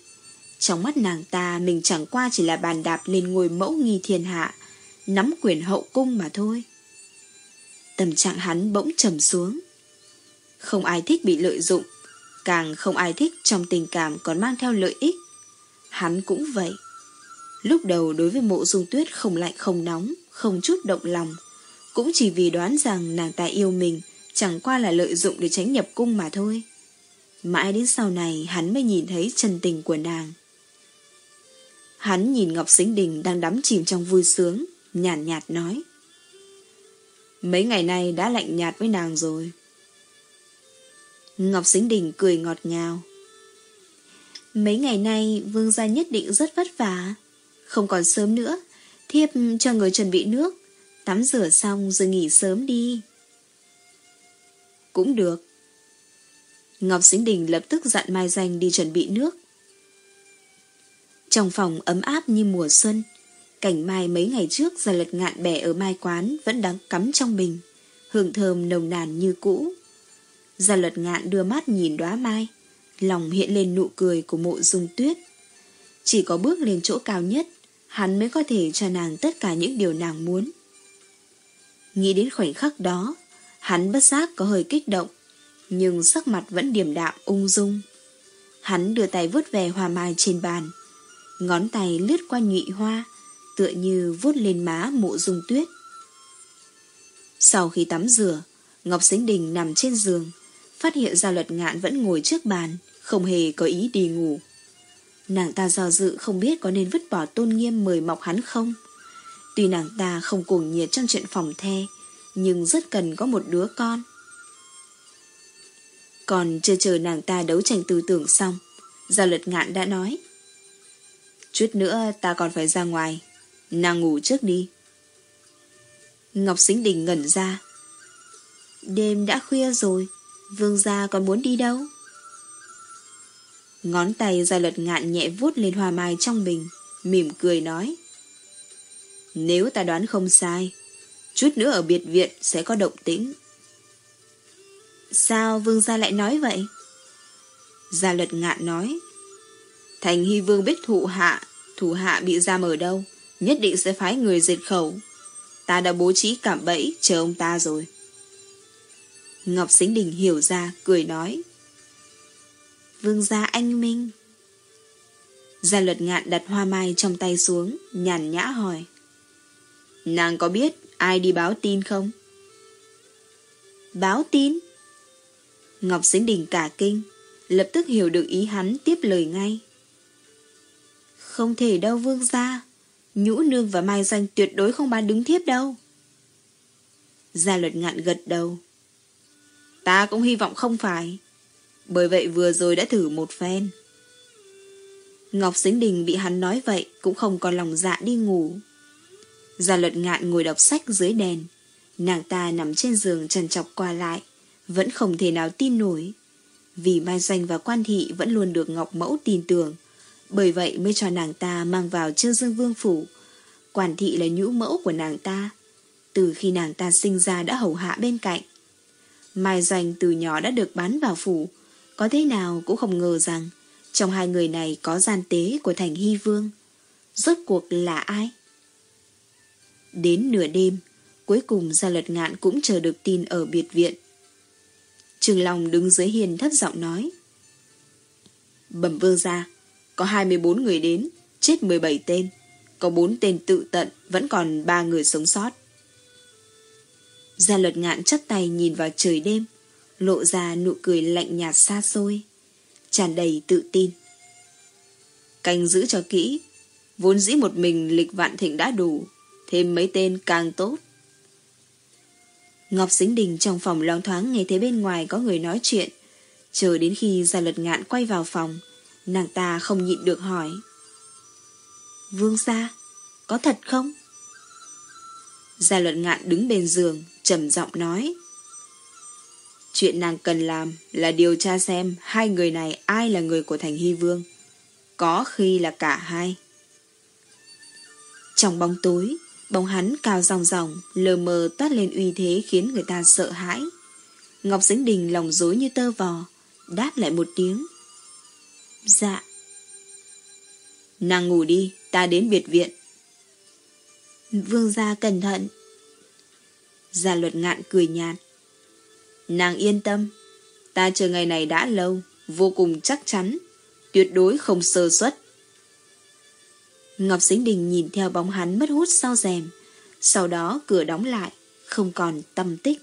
trong mắt nàng ta mình chẳng qua chỉ là bàn đạp lên ngôi mẫu nghi thiên hạ, nắm quyền hậu cung mà thôi. Tâm trạng hắn bỗng trầm xuống. Không ai thích bị lợi dụng, càng không ai thích trong tình cảm còn mang theo lợi ích. Hắn cũng vậy. Lúc đầu đối với mộ dung tuyết không lạnh không nóng, không chút động lòng. Cũng chỉ vì đoán rằng nàng ta yêu mình, chẳng qua là lợi dụng để tránh nhập cung mà thôi. Mãi đến sau này hắn mới nhìn thấy chân tình của nàng. Hắn nhìn Ngọc Sính Đình đang đắm chìm trong vui sướng, nhàn nhạt, nhạt nói. Mấy ngày nay đã lạnh nhạt với nàng rồi. Ngọc Sính Đình cười ngọt ngào. Mấy ngày nay vương gia nhất định rất vất vả. Không còn sớm nữa, thiếp cho người chuẩn bị nước, tắm rửa xong rồi nghỉ sớm đi. Cũng được. Ngọc Sính Đình lập tức dặn Mai Danh đi chuẩn bị nước. Trong phòng ấm áp như mùa xuân, cảnh mai mấy ngày trước ra lật ngạn bẻ ở mai quán vẫn đang cắm trong bình, hương thơm nồng nàn như cũ. Gia luật ngạn đưa mắt nhìn đóa mai, lòng hiện lên nụ cười của mộ dung tuyết. Chỉ có bước lên chỗ cao nhất, hắn mới có thể cho nàng tất cả những điều nàng muốn. Nghĩ đến khoảnh khắc đó, hắn bất giác có hơi kích động, nhưng sắc mặt vẫn điềm đạm ung dung. Hắn đưa tay vuốt về hoa mai trên bàn, ngón tay lướt qua nhụy hoa, tựa như vuốt lên má mộ dung tuyết. Sau khi tắm rửa, Ngọc Sính Đình nằm trên giường, phát hiện ra luật ngạn vẫn ngồi trước bàn, không hề có ý đi ngủ. Nàng ta do dự không biết có nên vứt bỏ tôn nghiêm mời mọc hắn không. Tuy nàng ta không cuồng nhiệt trong chuyện phòng the, nhưng rất cần có một đứa con. Còn chưa chờ nàng ta đấu tranh tư tưởng xong, Gia luật ngạn đã nói. Chút nữa ta còn phải ra ngoài. Nàng ngủ trước đi. Ngọc Sính Đình ngẩn ra. Đêm đã khuya rồi, vương gia còn muốn đi đâu? Ngón tay ra luật ngạn nhẹ vuốt lên hoa mai trong bình, mỉm cười nói. Nếu ta đoán không sai, chút nữa ở biệt viện sẽ có động tĩnh. Sao vương gia lại nói vậy? Gia luật ngạn nói. Thành hy vương biết thụ hạ, thủ hạ bị giam ở đâu, nhất định sẽ phái người diệt khẩu. Ta đã bố trí cảm bẫy chờ ông ta rồi. Ngọc Sính Đình hiểu ra, cười nói. Vương gia anh Minh. Gia luật ngạn đặt hoa mai trong tay xuống, nhàn nhã hỏi. Nàng có biết ai đi báo tin không? Báo tin? Ngọc Sính Đình cả kinh, lập tức hiểu được ý hắn tiếp lời ngay. Không thể đâu vương gia. Nhũ nương và Mai Doanh tuyệt đối không bán đứng thiếp đâu. Gia luật ngạn gật đầu. Ta cũng hy vọng không phải. Bởi vậy vừa rồi đã thử một phen. Ngọc Sính Đình bị hắn nói vậy cũng không còn lòng dạ đi ngủ. Gia luật ngạn ngồi đọc sách dưới đèn. Nàng ta nằm trên giường trần chọc qua lại. Vẫn không thể nào tin nổi. Vì Mai Doanh và Quan Thị vẫn luôn được Ngọc Mẫu tin tưởng. Bởi vậy mới cho nàng ta mang vào Trương Dương Vương Phủ. Quản thị là nhũ mẫu của nàng ta. Từ khi nàng ta sinh ra đã hầu hạ bên cạnh. Mai Doanh từ nhỏ đã được bán vào phủ. Có thế nào cũng không ngờ rằng trong hai người này có gian tế của thành hy vương. Rốt cuộc là ai? Đến nửa đêm, cuối cùng Gia Lật Ngạn cũng chờ được tin ở biệt viện. Trường Long đứng dưới hiền thấp giọng nói. Bẩm vương ra, có 24 người đến, chết 17 tên. Có 4 tên tự tận, vẫn còn 3 người sống sót. Gia luật ngạn chắp tay nhìn vào trời đêm, lộ ra nụ cười lạnh nhạt xa xôi, tràn đầy tự tin. Canh giữ cho kỹ, vốn dĩ một mình lịch vạn thịnh đã đủ, thêm mấy tên càng tốt. Ngọc Sính Đình trong phòng loáng thoáng nghe thấy bên ngoài có người nói chuyện, chờ đến khi Gia luật ngạn quay vào phòng, Nàng ta không nhịn được hỏi. Vương gia, Có thật không? Gia luận ngạn đứng bên giường, trầm giọng nói. Chuyện nàng cần làm Là điều tra xem Hai người này ai là người của thành hy vương. Có khi là cả hai. Trong bóng tối, Bóng hắn cao ròng ròng, Lờ mờ toát lên uy thế Khiến người ta sợ hãi. Ngọc Dĩnh Đình lòng dối như tơ vò, Đáp lại một tiếng. Dạ. Nàng ngủ đi, ta đến biệt viện. Vương gia cẩn thận. Gia luật ngạn cười nhạt. Nàng yên tâm, ta chờ ngày này đã lâu, vô cùng chắc chắn, tuyệt đối không sơ suất. Ngọc Sính Đình nhìn theo bóng hắn mất hút sau rèm, sau đó cửa đóng lại, không còn tâm tích.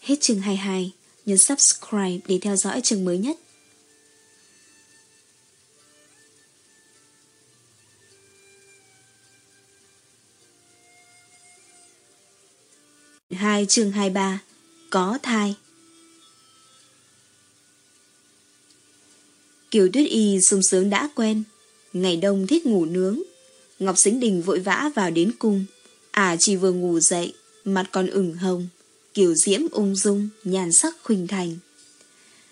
Hết chương 22 nhấn subscribe để theo dõi chương mới nhất. Hai, chương 23 Có thai. Kiều Tuyết Y sung sướng đã quen. Ngày đông thích ngủ nướng. Ngọc Sính Đình vội vã vào đến cung À chỉ vừa ngủ dậy, Mặt còn ửng hồng kiểu diễm ung dung, nhàn sắc khuynh thành.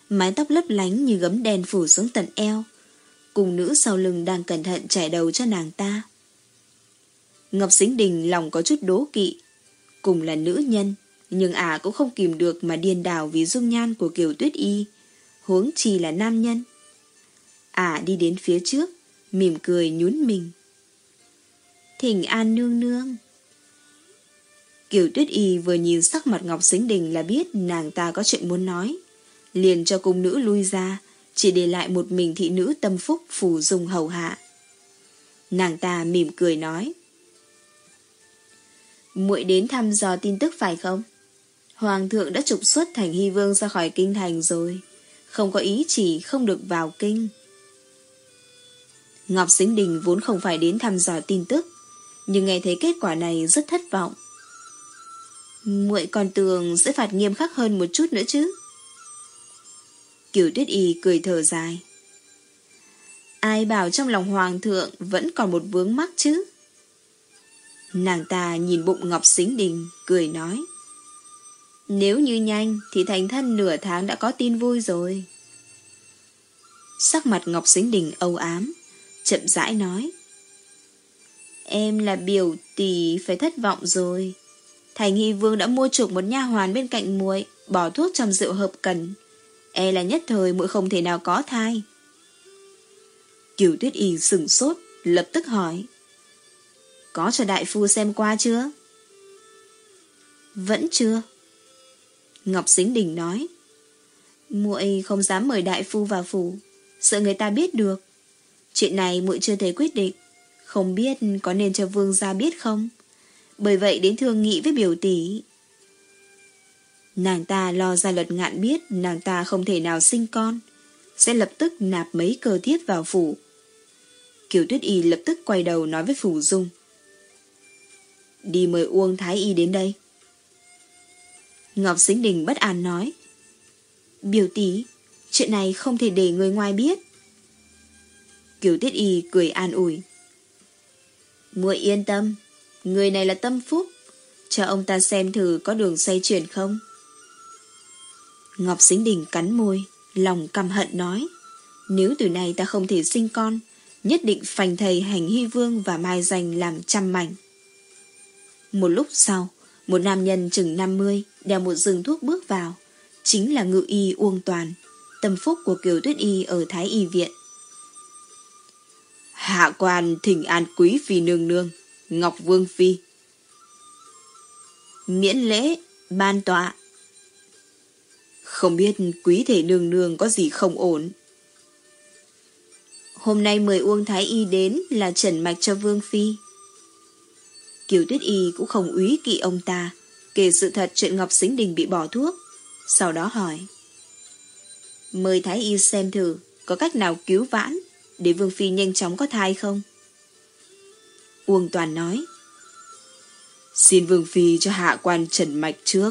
Mái tóc lấp lánh như gấm đen phủ xuống tận eo, cùng nữ sau lưng đang cẩn thận trải đầu cho nàng ta. Ngọc Sính Đình lòng có chút đố kỵ, cùng là nữ nhân, nhưng ả à cũng không kìm được mà điên đảo vì dung nhan của Kiều Tuyết Y, huống chi là nam nhân. Ả à đi đến phía trước, mỉm cười nhún mình. Thỉnh an nương nương. Kiều Tuyết Y vừa nhìn sắc mặt Ngọc Sính Đình là biết nàng ta có chuyện muốn nói. Liền cho cung nữ lui ra, chỉ để lại một mình thị nữ tâm phúc phù dung hầu hạ. Nàng ta mỉm cười nói. muội đến thăm dò tin tức phải không? Hoàng thượng đã trục xuất thành hy vương ra khỏi kinh thành rồi. Không có ý chỉ không được vào kinh. Ngọc Sính Đình vốn không phải đến thăm dò tin tức, nhưng nghe thấy kết quả này rất thất vọng muội còn tưởng sẽ phạt nghiêm khắc hơn một chút nữa chứ. Kiều Tuyết Y cười thở dài. Ai bảo trong lòng hoàng thượng vẫn còn một vướng mắc chứ? Nàng ta nhìn bụng Ngọc Xính Đình, cười nói. Nếu như nhanh thì thành thân nửa tháng đã có tin vui rồi. Sắc mặt Ngọc Xính Đình âu ám, chậm rãi nói. Em là biểu tỷ phải thất vọng rồi. Thành Hy Vương đã mua chuộc một nha hoàn bên cạnh muội, bỏ thuốc trong rượu hợp cần. E là nhất thời muội không thể nào có thai. Kiều Tuyết Y sừng sốt, lập tức hỏi. Có cho đại phu xem qua chưa? Vẫn chưa. Ngọc Xính Đình nói. muội không dám mời đại phu vào phủ, sợ người ta biết được. Chuyện này muội chưa thể quyết định, không biết có nên cho vương gia biết không? Bởi vậy đến thương nghị với biểu tỷ. Nàng ta lo ra luật ngạn biết nàng ta không thể nào sinh con, sẽ lập tức nạp mấy cơ thiết vào phủ. Kiều Tuyết Y lập tức quay đầu nói với Phủ Dung. Đi mời Uông Thái Y đến đây. Ngọc Sính Đình bất an nói. Biểu tỷ, chuyện này không thể để người ngoài biết. Kiều Tuyết Y cười an ủi. muội yên tâm, người này là tâm phúc, cho ông ta xem thử có đường xoay chuyển không. Ngọc Sính Đình cắn môi, lòng căm hận nói. Nếu từ này ta không thể sinh con, nhất định phành thầy hành hy vương và mai danh làm trăm mảnh. Một lúc sau, một nam nhân chừng 50 đeo một rừng thuốc bước vào, chính là ngự y Uông Toàn, tâm phúc của Kiều Tuyết Y ở Thái Y Viện. Hạ quan thỉnh an quý phi nương nương, Ngọc Vương Phi. Miễn lễ, ban tọa. Không biết quý thể nương nương có gì không ổn. Hôm nay mời Uông Thái Y đến là trần mạch cho Vương Phi. Kiều Tuyết Y cũng không úy kỵ ông ta, kể sự thật chuyện Ngọc Xính Đình bị bỏ thuốc. Sau đó hỏi. Mời Thái Y xem thử, có cách nào cứu vãn, để Vương Phi nhanh chóng có thai không? Uông Toàn nói. Xin Vương Phi cho hạ quan trần mạch trước.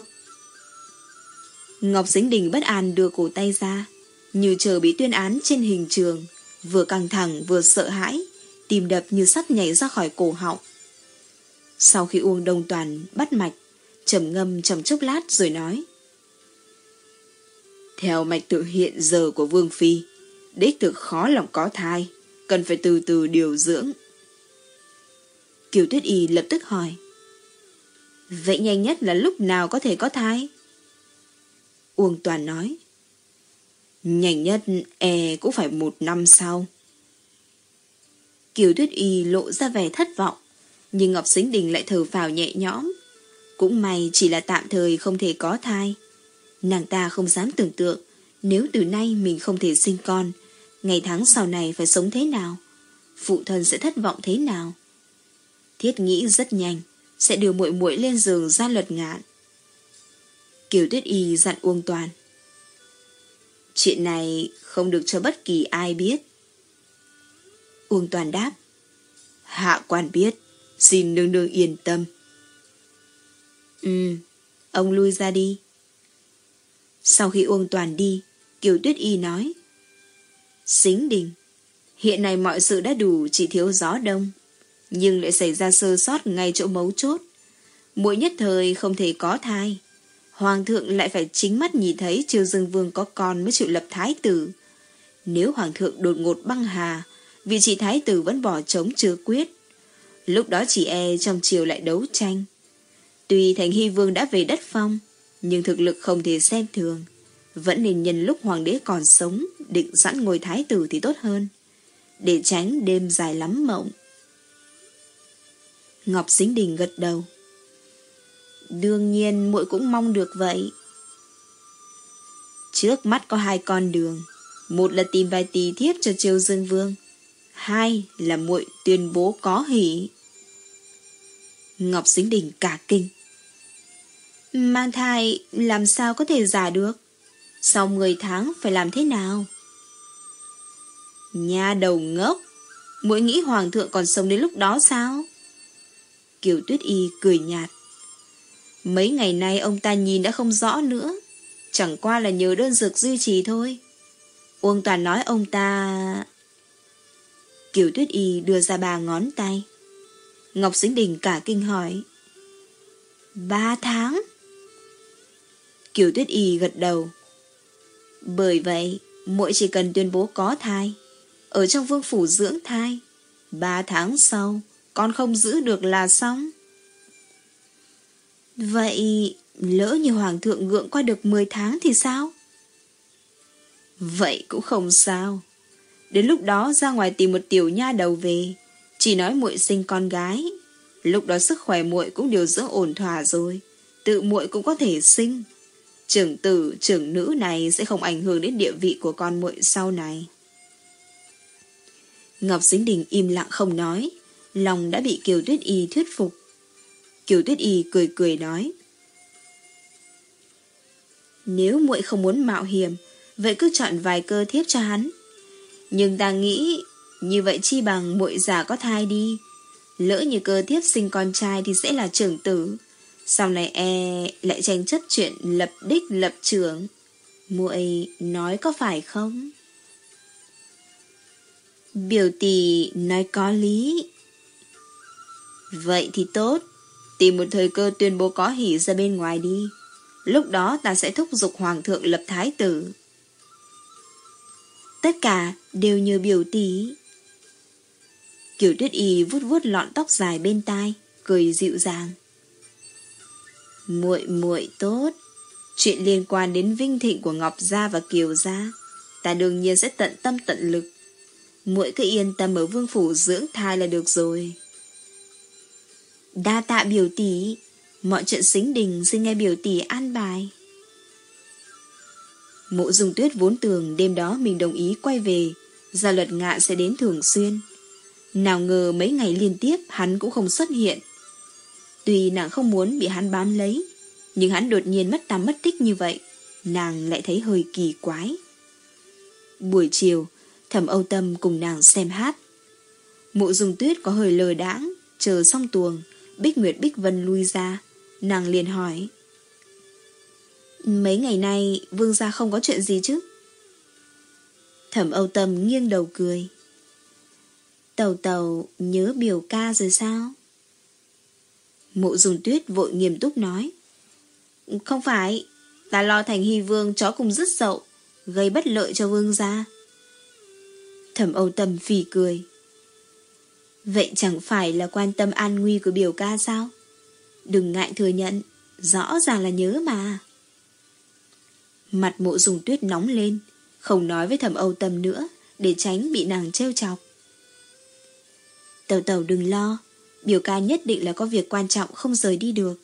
Ngọc Sính Đình bất an đưa cổ tay ra, như chờ bị tuyên án trên hình trường, vừa căng thẳng vừa sợ hãi, tìm đập như sắp nhảy ra khỏi cổ họng. Sau khi Uông đông toàn bắt mạch, trầm ngâm trầm chốc lát rồi nói. Theo mạch tự hiện giờ của Vương Phi, đích thực khó lòng có thai, cần phải từ từ điều dưỡng. Kiều Tuyết Y lập tức hỏi. Vậy nhanh nhất là lúc nào có thể có thai? Uông Toàn nói. Nhanh nhất e cũng phải một năm sau. Kiều Tuyết Y lộ ra vẻ thất vọng, nhưng Ngọc Sính Đình lại thở vào nhẹ nhõm. Cũng may chỉ là tạm thời không thể có thai. Nàng ta không dám tưởng tượng, nếu từ nay mình không thể sinh con, ngày tháng sau này phải sống thế nào? Phụ thân sẽ thất vọng thế nào? Thiết nghĩ rất nhanh, sẽ đưa muội muội lên giường ra luật ngạn. Kiều Tuyết Y dặn Uông Toàn. Chuyện này không được cho bất kỳ ai biết. Uông Toàn đáp. Hạ quan biết, xin nương nương yên tâm. Ừ, ông lui ra đi. Sau khi Uông Toàn đi, Kiều Tuyết Y nói. Xính đình, hiện nay mọi sự đã đủ chỉ thiếu gió đông, nhưng lại xảy ra sơ sót ngay chỗ mấu chốt. Mỗi nhất thời không thể có thai. Hoàng thượng lại phải chính mắt nhìn thấy Triều Dương Vương có con mới chịu lập thái tử. Nếu Hoàng thượng đột ngột băng hà, vị trí thái tử vẫn bỏ trống chưa quyết. Lúc đó chỉ e trong triều lại đấu tranh. Tuy Thành Hy Vương đã về đất phong, nhưng thực lực không thể xem thường. Vẫn nên nhân lúc hoàng đế còn sống, định sẵn ngồi thái tử thì tốt hơn. Để tránh đêm dài lắm mộng. Ngọc Sính Đình gật đầu. Đương nhiên muội cũng mong được vậy. Trước mắt có hai con đường. Một là tìm vài tỳ thiếp cho Triều Dương Vương. Hai là muội tuyên bố có hỷ. Ngọc Sính Đình cả kinh. Mang thai làm sao có thể giả được? Sau 10 tháng phải làm thế nào? Nha đầu ngốc, muội nghĩ hoàng thượng còn sống đến lúc đó sao? Kiều Tuyết Y cười nhạt. Mấy ngày nay ông ta nhìn đã không rõ nữa. Chẳng qua là nhờ đơn dược duy trì thôi. Uông Toàn nói ông ta... Kiều Tuyết Y đưa ra ba ngón tay. Ngọc Sính Đình cả kinh hỏi. Ba tháng? Kiều Tuyết Y gật đầu. Bởi vậy, muội chỉ cần tuyên bố có thai, ở trong vương phủ dưỡng thai, ba tháng sau, con không giữ được là xong. Vậy, lỡ như Hoàng thượng gượng qua được 10 tháng thì sao? Vậy cũng không sao. Đến lúc đó ra ngoài tìm một tiểu nha đầu về, chỉ nói muội sinh con gái. Lúc đó sức khỏe muội cũng điều dưỡng ổn thỏa rồi, tự muội cũng có thể sinh. Trưởng tử, trưởng nữ này sẽ không ảnh hưởng đến địa vị của con muội sau này. Ngọc Dính Đình im lặng không nói, lòng đã bị Kiều Tuyết Y thuyết phục. Kiều Tuyết Y cười cười nói. Nếu muội không muốn mạo hiểm, vậy cứ chọn vài cơ thiếp cho hắn. Nhưng ta nghĩ, như vậy chi bằng muội già có thai đi. Lỡ như cơ thiếp sinh con trai thì sẽ là trưởng tử. Sau này e lại tranh chấp chuyện lập đích lập trưởng. muội nói có phải không? Biểu tỷ nói có lý. Vậy thì tốt, tìm một thời cơ tuyên bố có hỷ ra bên ngoài đi. Lúc đó ta sẽ thúc giục hoàng thượng lập thái tử. Tất cả đều như biểu tỷ. Kiều Tuyết Y vuốt vuốt lọn tóc dài bên tai, cười dịu dàng. Muội muội tốt, chuyện liên quan đến vinh thịnh của Ngọc Gia và Kiều Gia, ta đương nhiên sẽ tận tâm tận lực. Muội cứ yên tâm ở vương phủ dưỡng thai là được rồi. Đa tạ biểu tỷ, mọi chuyện xính đình xin nghe biểu tỷ an bài. Mộ dùng tuyết vốn tưởng đêm đó mình đồng ý quay về, gia luật ngạ sẽ đến thường xuyên. Nào ngờ mấy ngày liên tiếp hắn cũng không xuất hiện. Tuy nàng không muốn bị hắn bám lấy, nhưng hắn đột nhiên mất tăm mất tích như vậy, nàng lại thấy hơi kỳ quái. Buổi chiều, thẩm âu tâm cùng nàng xem hát. Mộ dùng tuyết có hơi lờ đãng, chờ xong tuồng, Bích Nguyệt Bích Vân lui ra, nàng liền hỏi. Mấy ngày nay vương gia không có chuyện gì chứ? Thẩm Âu Tâm nghiêng đầu cười. Tàu tàu nhớ biểu ca rồi sao? Mộ dùng tuyết vội nghiêm túc nói. Không phải, ta lo thành hy vương chó cùng rất sậu, gây bất lợi cho vương gia. Thẩm Âu Tâm phì cười. Vậy chẳng phải là quan tâm an nguy của biểu ca sao? Đừng ngại thừa nhận, rõ ràng là nhớ mà. Mặt mộ dùng tuyết nóng lên, không nói với thẩm Âu Tâm nữa, để tránh bị nàng trêu chọc. Tàu tàu đừng lo, biểu ca nhất định là có việc quan trọng không rời đi được.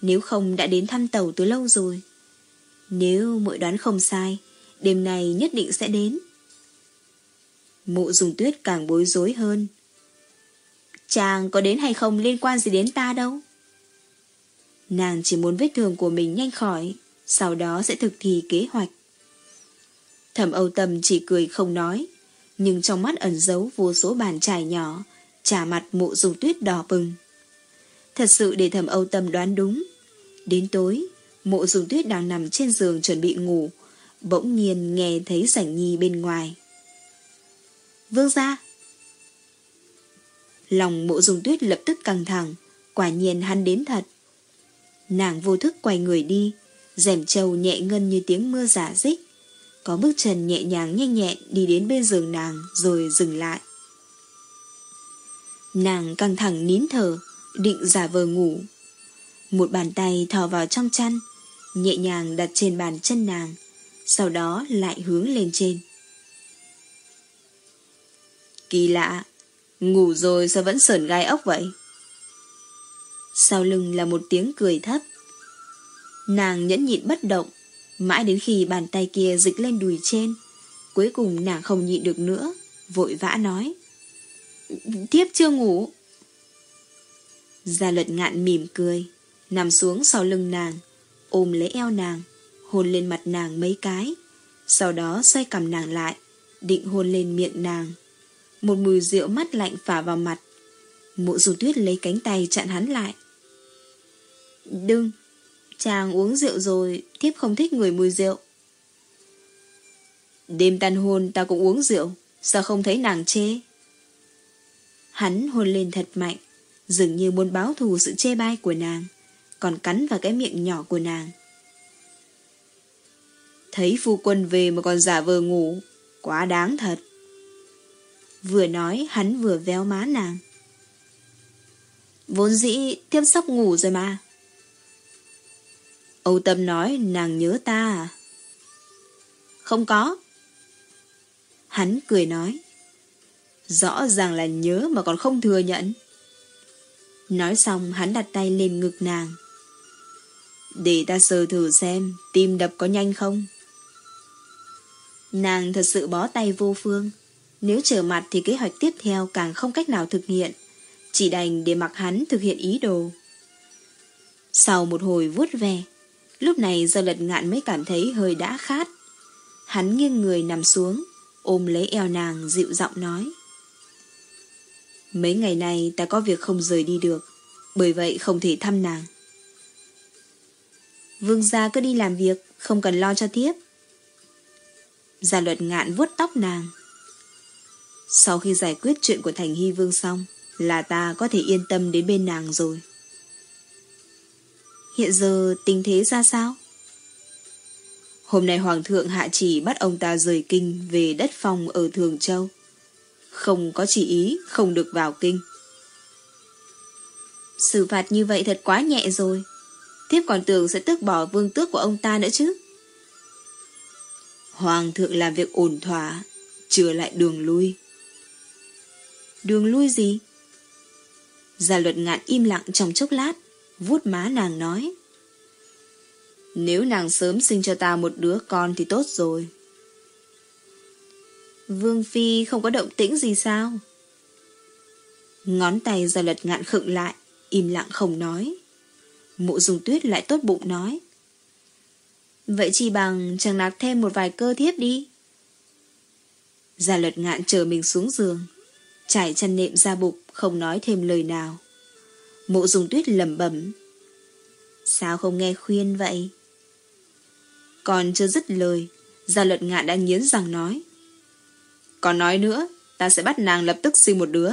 Nếu không đã đến thăm tàu từ lâu rồi. Nếu mỗi đoán không sai, đêm này nhất định sẽ đến. Mộ dùng tuyết càng bối rối hơn. Chàng có đến hay không liên quan gì đến ta đâu. Nàng chỉ muốn vết thương của mình nhanh khỏi, sau đó sẽ thực thi kế hoạch. Thẩm Âu Tâm chỉ cười không nói, nhưng trong mắt ẩn giấu vô số bàn trải nhỏ, trả mặt mụ dùng tuyết đỏ bừng. Thật sự để thẩm Âu Tâm đoán đúng. Đến tối, mộ dùng tuyết đang nằm trên giường chuẩn bị ngủ, bỗng nhiên nghe thấy sảnh nhi bên ngoài. Vương ra! Lòng mộ dùng tuyết lập tức căng thẳng, quả nhiên hắn đến thật. Nàng vô thức quay người đi, rèm trầu nhẹ ngân như tiếng mưa giả dích. Có bước chân nhẹ nhàng nhanh nhẹn đi đến bên giường nàng rồi dừng lại. Nàng căng thẳng nín thở, định giả vờ ngủ. Một bàn tay thò vào trong chăn, nhẹ nhàng đặt trên bàn chân nàng, sau đó lại hướng lên trên. Kỳ lạ, ngủ rồi sao vẫn sờn gai ốc vậy? Sau lưng là một tiếng cười thấp. Nàng nhẫn nhịn bất động, mãi đến khi bàn tay kia dịch lên đùi trên. Cuối cùng nàng không nhịn được nữa, vội vã nói. Tiếp chưa ngủ. Gia luật ngạn mỉm cười, nằm xuống sau lưng nàng, ôm lấy eo nàng, hôn lên mặt nàng mấy cái, sau đó xoay cầm nàng lại, định hôn lên miệng nàng. Một mùi rượu mắt lạnh phả vào mặt. Mộ dù tuyết lấy cánh tay chặn hắn lại. Đừng, chàng uống rượu rồi, thiếp không thích người mùi rượu. Đêm tan hôn ta cũng uống rượu, sao không thấy nàng chê? Hắn hôn lên thật mạnh, dường như muốn báo thù sự chê bai của nàng, còn cắn vào cái miệng nhỏ của nàng. Thấy phu quân về mà còn giả vờ ngủ, quá đáng thật. Vừa nói hắn vừa véo má nàng. Vốn dĩ thiếp sắp ngủ rồi mà. Âu Tâm nói, nàng nhớ ta à? Không có. Hắn cười nói. Rõ ràng là nhớ mà còn không thừa nhận. Nói xong, hắn đặt tay lên ngực nàng. Để ta sờ thử xem tim đập có nhanh không. Nàng thật sự bó tay vô phương. Nếu trở mặt thì kế hoạch tiếp theo càng không cách nào thực hiện. Chỉ đành để mặc hắn thực hiện ý đồ. Sau một hồi vuốt ve, lúc này giờ lật ngạn mới cảm thấy hơi đã khát. Hắn nghiêng người nằm xuống, ôm lấy eo nàng dịu giọng nói. Mấy ngày nay ta có việc không rời đi được, bởi vậy không thể thăm nàng. Vương gia cứ đi làm việc, không cần lo cho tiếp. Gia luật ngạn vuốt tóc nàng. Sau khi giải quyết chuyện của Thành Hy Vương xong, là ta có thể yên tâm đến bên nàng rồi. Hiện giờ tình thế ra sao? Hôm nay Hoàng thượng hạ chỉ bắt ông ta rời kinh về đất phòng ở Thường Châu. Không có chỉ ý, không được vào kinh. Xử phạt như vậy thật quá nhẹ rồi. Tiếp còn tưởng sẽ tước bỏ vương tước của ông ta nữa chứ. Hoàng thượng làm việc ổn thỏa, chừa lại đường lui. Đường lui gì? Gia luật ngạn im lặng trong chốc lát, vuốt má nàng nói. Nếu nàng sớm sinh cho ta một đứa con thì tốt rồi. Vương Phi không có động tĩnh gì sao? Ngón tay gia luật ngạn khựng lại, im lặng không nói. Mụ dùng tuyết lại tốt bụng nói. Vậy chỉ bằng chẳng nạc thêm một vài cơ thiếp đi. Gia luật ngạn chờ mình xuống giường, trải chăn nệm ra bụng, không nói thêm lời nào. Mộ dùng tuyết lầm bẩm Sao không nghe khuyên vậy? Còn chưa dứt lời, gia luật ngạn đã nghiến rằng nói. Còn nói nữa, ta sẽ bắt nàng lập tức sinh một đứa.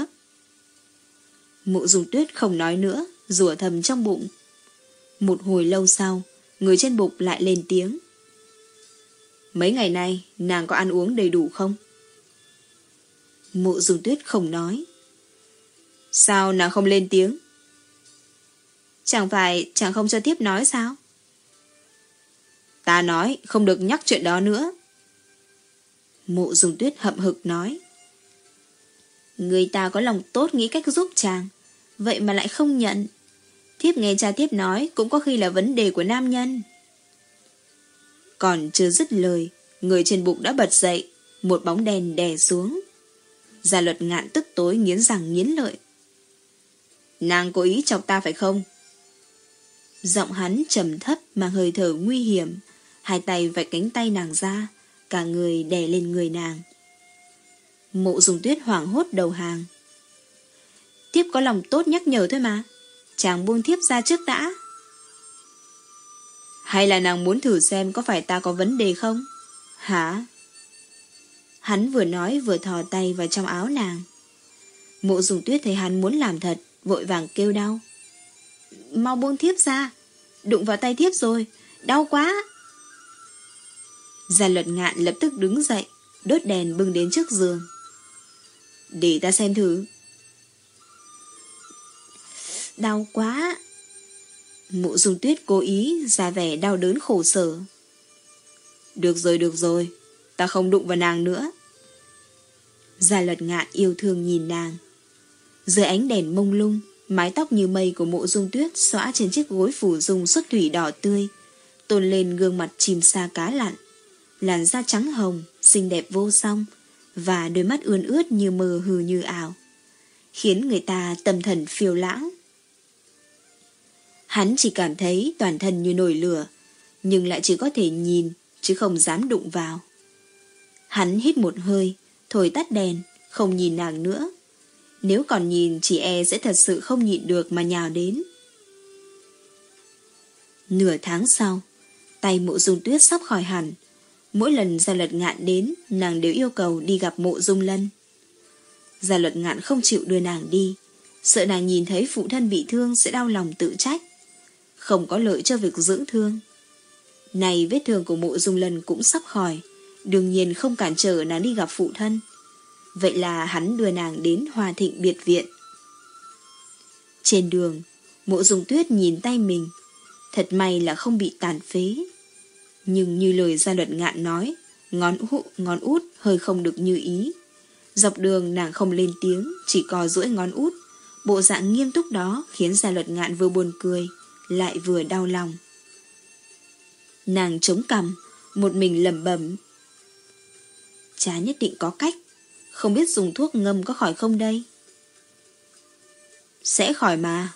Mụ dùng tuyết không nói nữa, rủa thầm trong bụng. Một hồi lâu sau, người trên bụng lại lên tiếng. Mấy ngày nay, nàng có ăn uống đầy đủ không? Mộ dùng tuyết không nói. Sao nàng không lên tiếng? Chẳng phải chàng không cho tiếp nói sao? Ta nói không được nhắc chuyện đó nữa. Mộ dùng tuyết hậm hực nói. Người ta có lòng tốt nghĩ cách giúp chàng, vậy mà lại không nhận. Thiếp nghe cha thiếp nói cũng có khi là vấn đề của nam nhân. Còn chưa dứt lời, người trên bụng đã bật dậy, một bóng đèn đè xuống. Gia luật ngạn tức tối nghiến rằng nghiến lợi. Nàng cố ý chọc ta phải không? Giọng hắn trầm thấp mà hơi thở nguy hiểm, hai tay vạch cánh tay nàng ra, cả người đè lên người nàng. Mộ dùng tuyết hoảng hốt đầu hàng. thiếp có lòng tốt nhắc nhở thôi mà, chàng buông thiếp ra trước đã. Hay là nàng muốn thử xem có phải ta có vấn đề không? Hả? Hắn vừa nói vừa thò tay vào trong áo nàng. Mộ dùng tuyết thấy hắn muốn làm thật, vội vàng kêu đau. Mau buông thiếp ra, đụng vào tay thiếp rồi, đau quá. Gia luật ngạn lập tức đứng dậy, đốt đèn bưng đến trước giường. Để ta xem thử. Đau quá. Mụ dung tuyết cố ý ra vẻ đau đớn khổ sở. Được rồi, được rồi. Ta không đụng vào nàng nữa. Gia luật ngạn yêu thương nhìn nàng. Dưới ánh đèn mông lung, mái tóc như mây của mộ dung tuyết xõa trên chiếc gối phủ dung xuất thủy đỏ tươi, tôn lên gương mặt chìm xa cá lặn làn da trắng hồng, xinh đẹp vô song, và đôi mắt ươn ướt như mờ hừ như ảo, khiến người ta tâm thần phiêu lãng. Hắn chỉ cảm thấy toàn thân như nổi lửa, nhưng lại chỉ có thể nhìn, chứ không dám đụng vào. Hắn hít một hơi, thổi tắt đèn, không nhìn nàng nữa. Nếu còn nhìn, chị e sẽ thật sự không nhịn được mà nhào đến. Nửa tháng sau, tay mộ dung tuyết sắp khỏi hẳn, Mỗi lần Gia Lật Ngạn đến, nàng đều yêu cầu đi gặp mộ dung lân. Gia luật ngạn không chịu đưa nàng đi, sợ nàng nhìn thấy phụ thân bị thương sẽ đau lòng tự trách. Không có lợi cho việc dưỡng thương. Này vết thương của mộ dung lần cũng sắp khỏi, đương nhiên không cản trở nàng đi gặp phụ thân. Vậy là hắn đưa nàng đến Hòa Thịnh Biệt Viện. Trên đường, mộ dùng tuyết nhìn tay mình. Thật may là không bị tàn phế. Nhưng như lời gia luật ngạn nói, ngón, út, ngón út hơi không được như ý. Dọc đường nàng không lên tiếng, chỉ co duỗi ngón út. Bộ dạng nghiêm túc đó khiến gia luật ngạn vừa buồn cười, lại vừa đau lòng. Nàng chống cằm, một mình lẩm bẩm. Chá nhất định có cách, không biết dùng thuốc ngâm có khỏi không đây? Sẽ khỏi mà.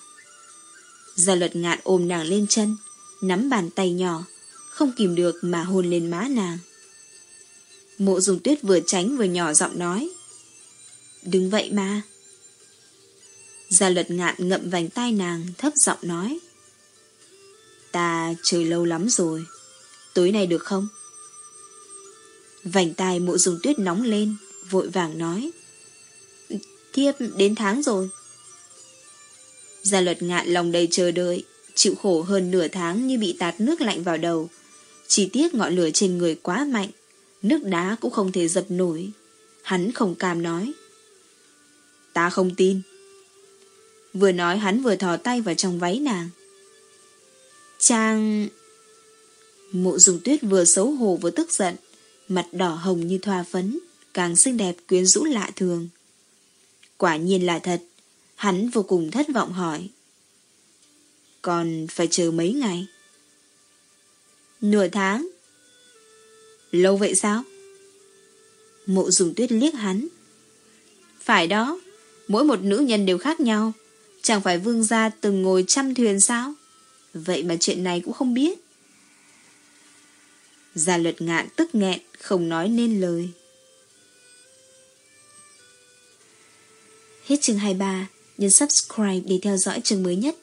Gia luật ngạn ôm nàng lên chân, nắm bàn tay nhỏ, không kìm được mà hôn lên má nàng. Mộ dùng tuyết vừa tránh vừa nhỏ giọng nói. Đừng vậy mà. Gia luật ngạn ngậm vành tai nàng thấp giọng nói. Ta chơi lâu lắm rồi. Tối nay được không? Vành tai mộ dùng tuyết nóng lên, vội vàng nói. Thiếp đến tháng rồi. Gia luật ngạn lòng đầy chờ đợi, chịu khổ hơn nửa tháng như bị tạt nước lạnh vào đầu. Chỉ tiếc ngọn lửa trên người quá mạnh, nước đá cũng không thể dập nổi. Hắn không cam nói. Ta không tin. Vừa nói hắn vừa thò tay vào trong váy nàng. Trang... Mộ dùng tuyết vừa xấu hổ vừa tức giận, mặt đỏ hồng như thoa phấn, càng xinh đẹp quyến rũ lạ thường. Quả nhiên là thật, hắn vô cùng thất vọng hỏi. Còn phải chờ mấy ngày? Nửa tháng. Lâu vậy sao? Mộ dùng tuyết liếc hắn. Phải đó, mỗi một nữ nhân đều khác nhau. Chẳng phải vương gia từng ngồi trăm thuyền sao? Vậy mà chuyện này cũng không biết. Gia luật ngạn tức nghẹn, không nói nên lời. Hết chương 23, nhấn subscribe để theo dõi chương mới nhất.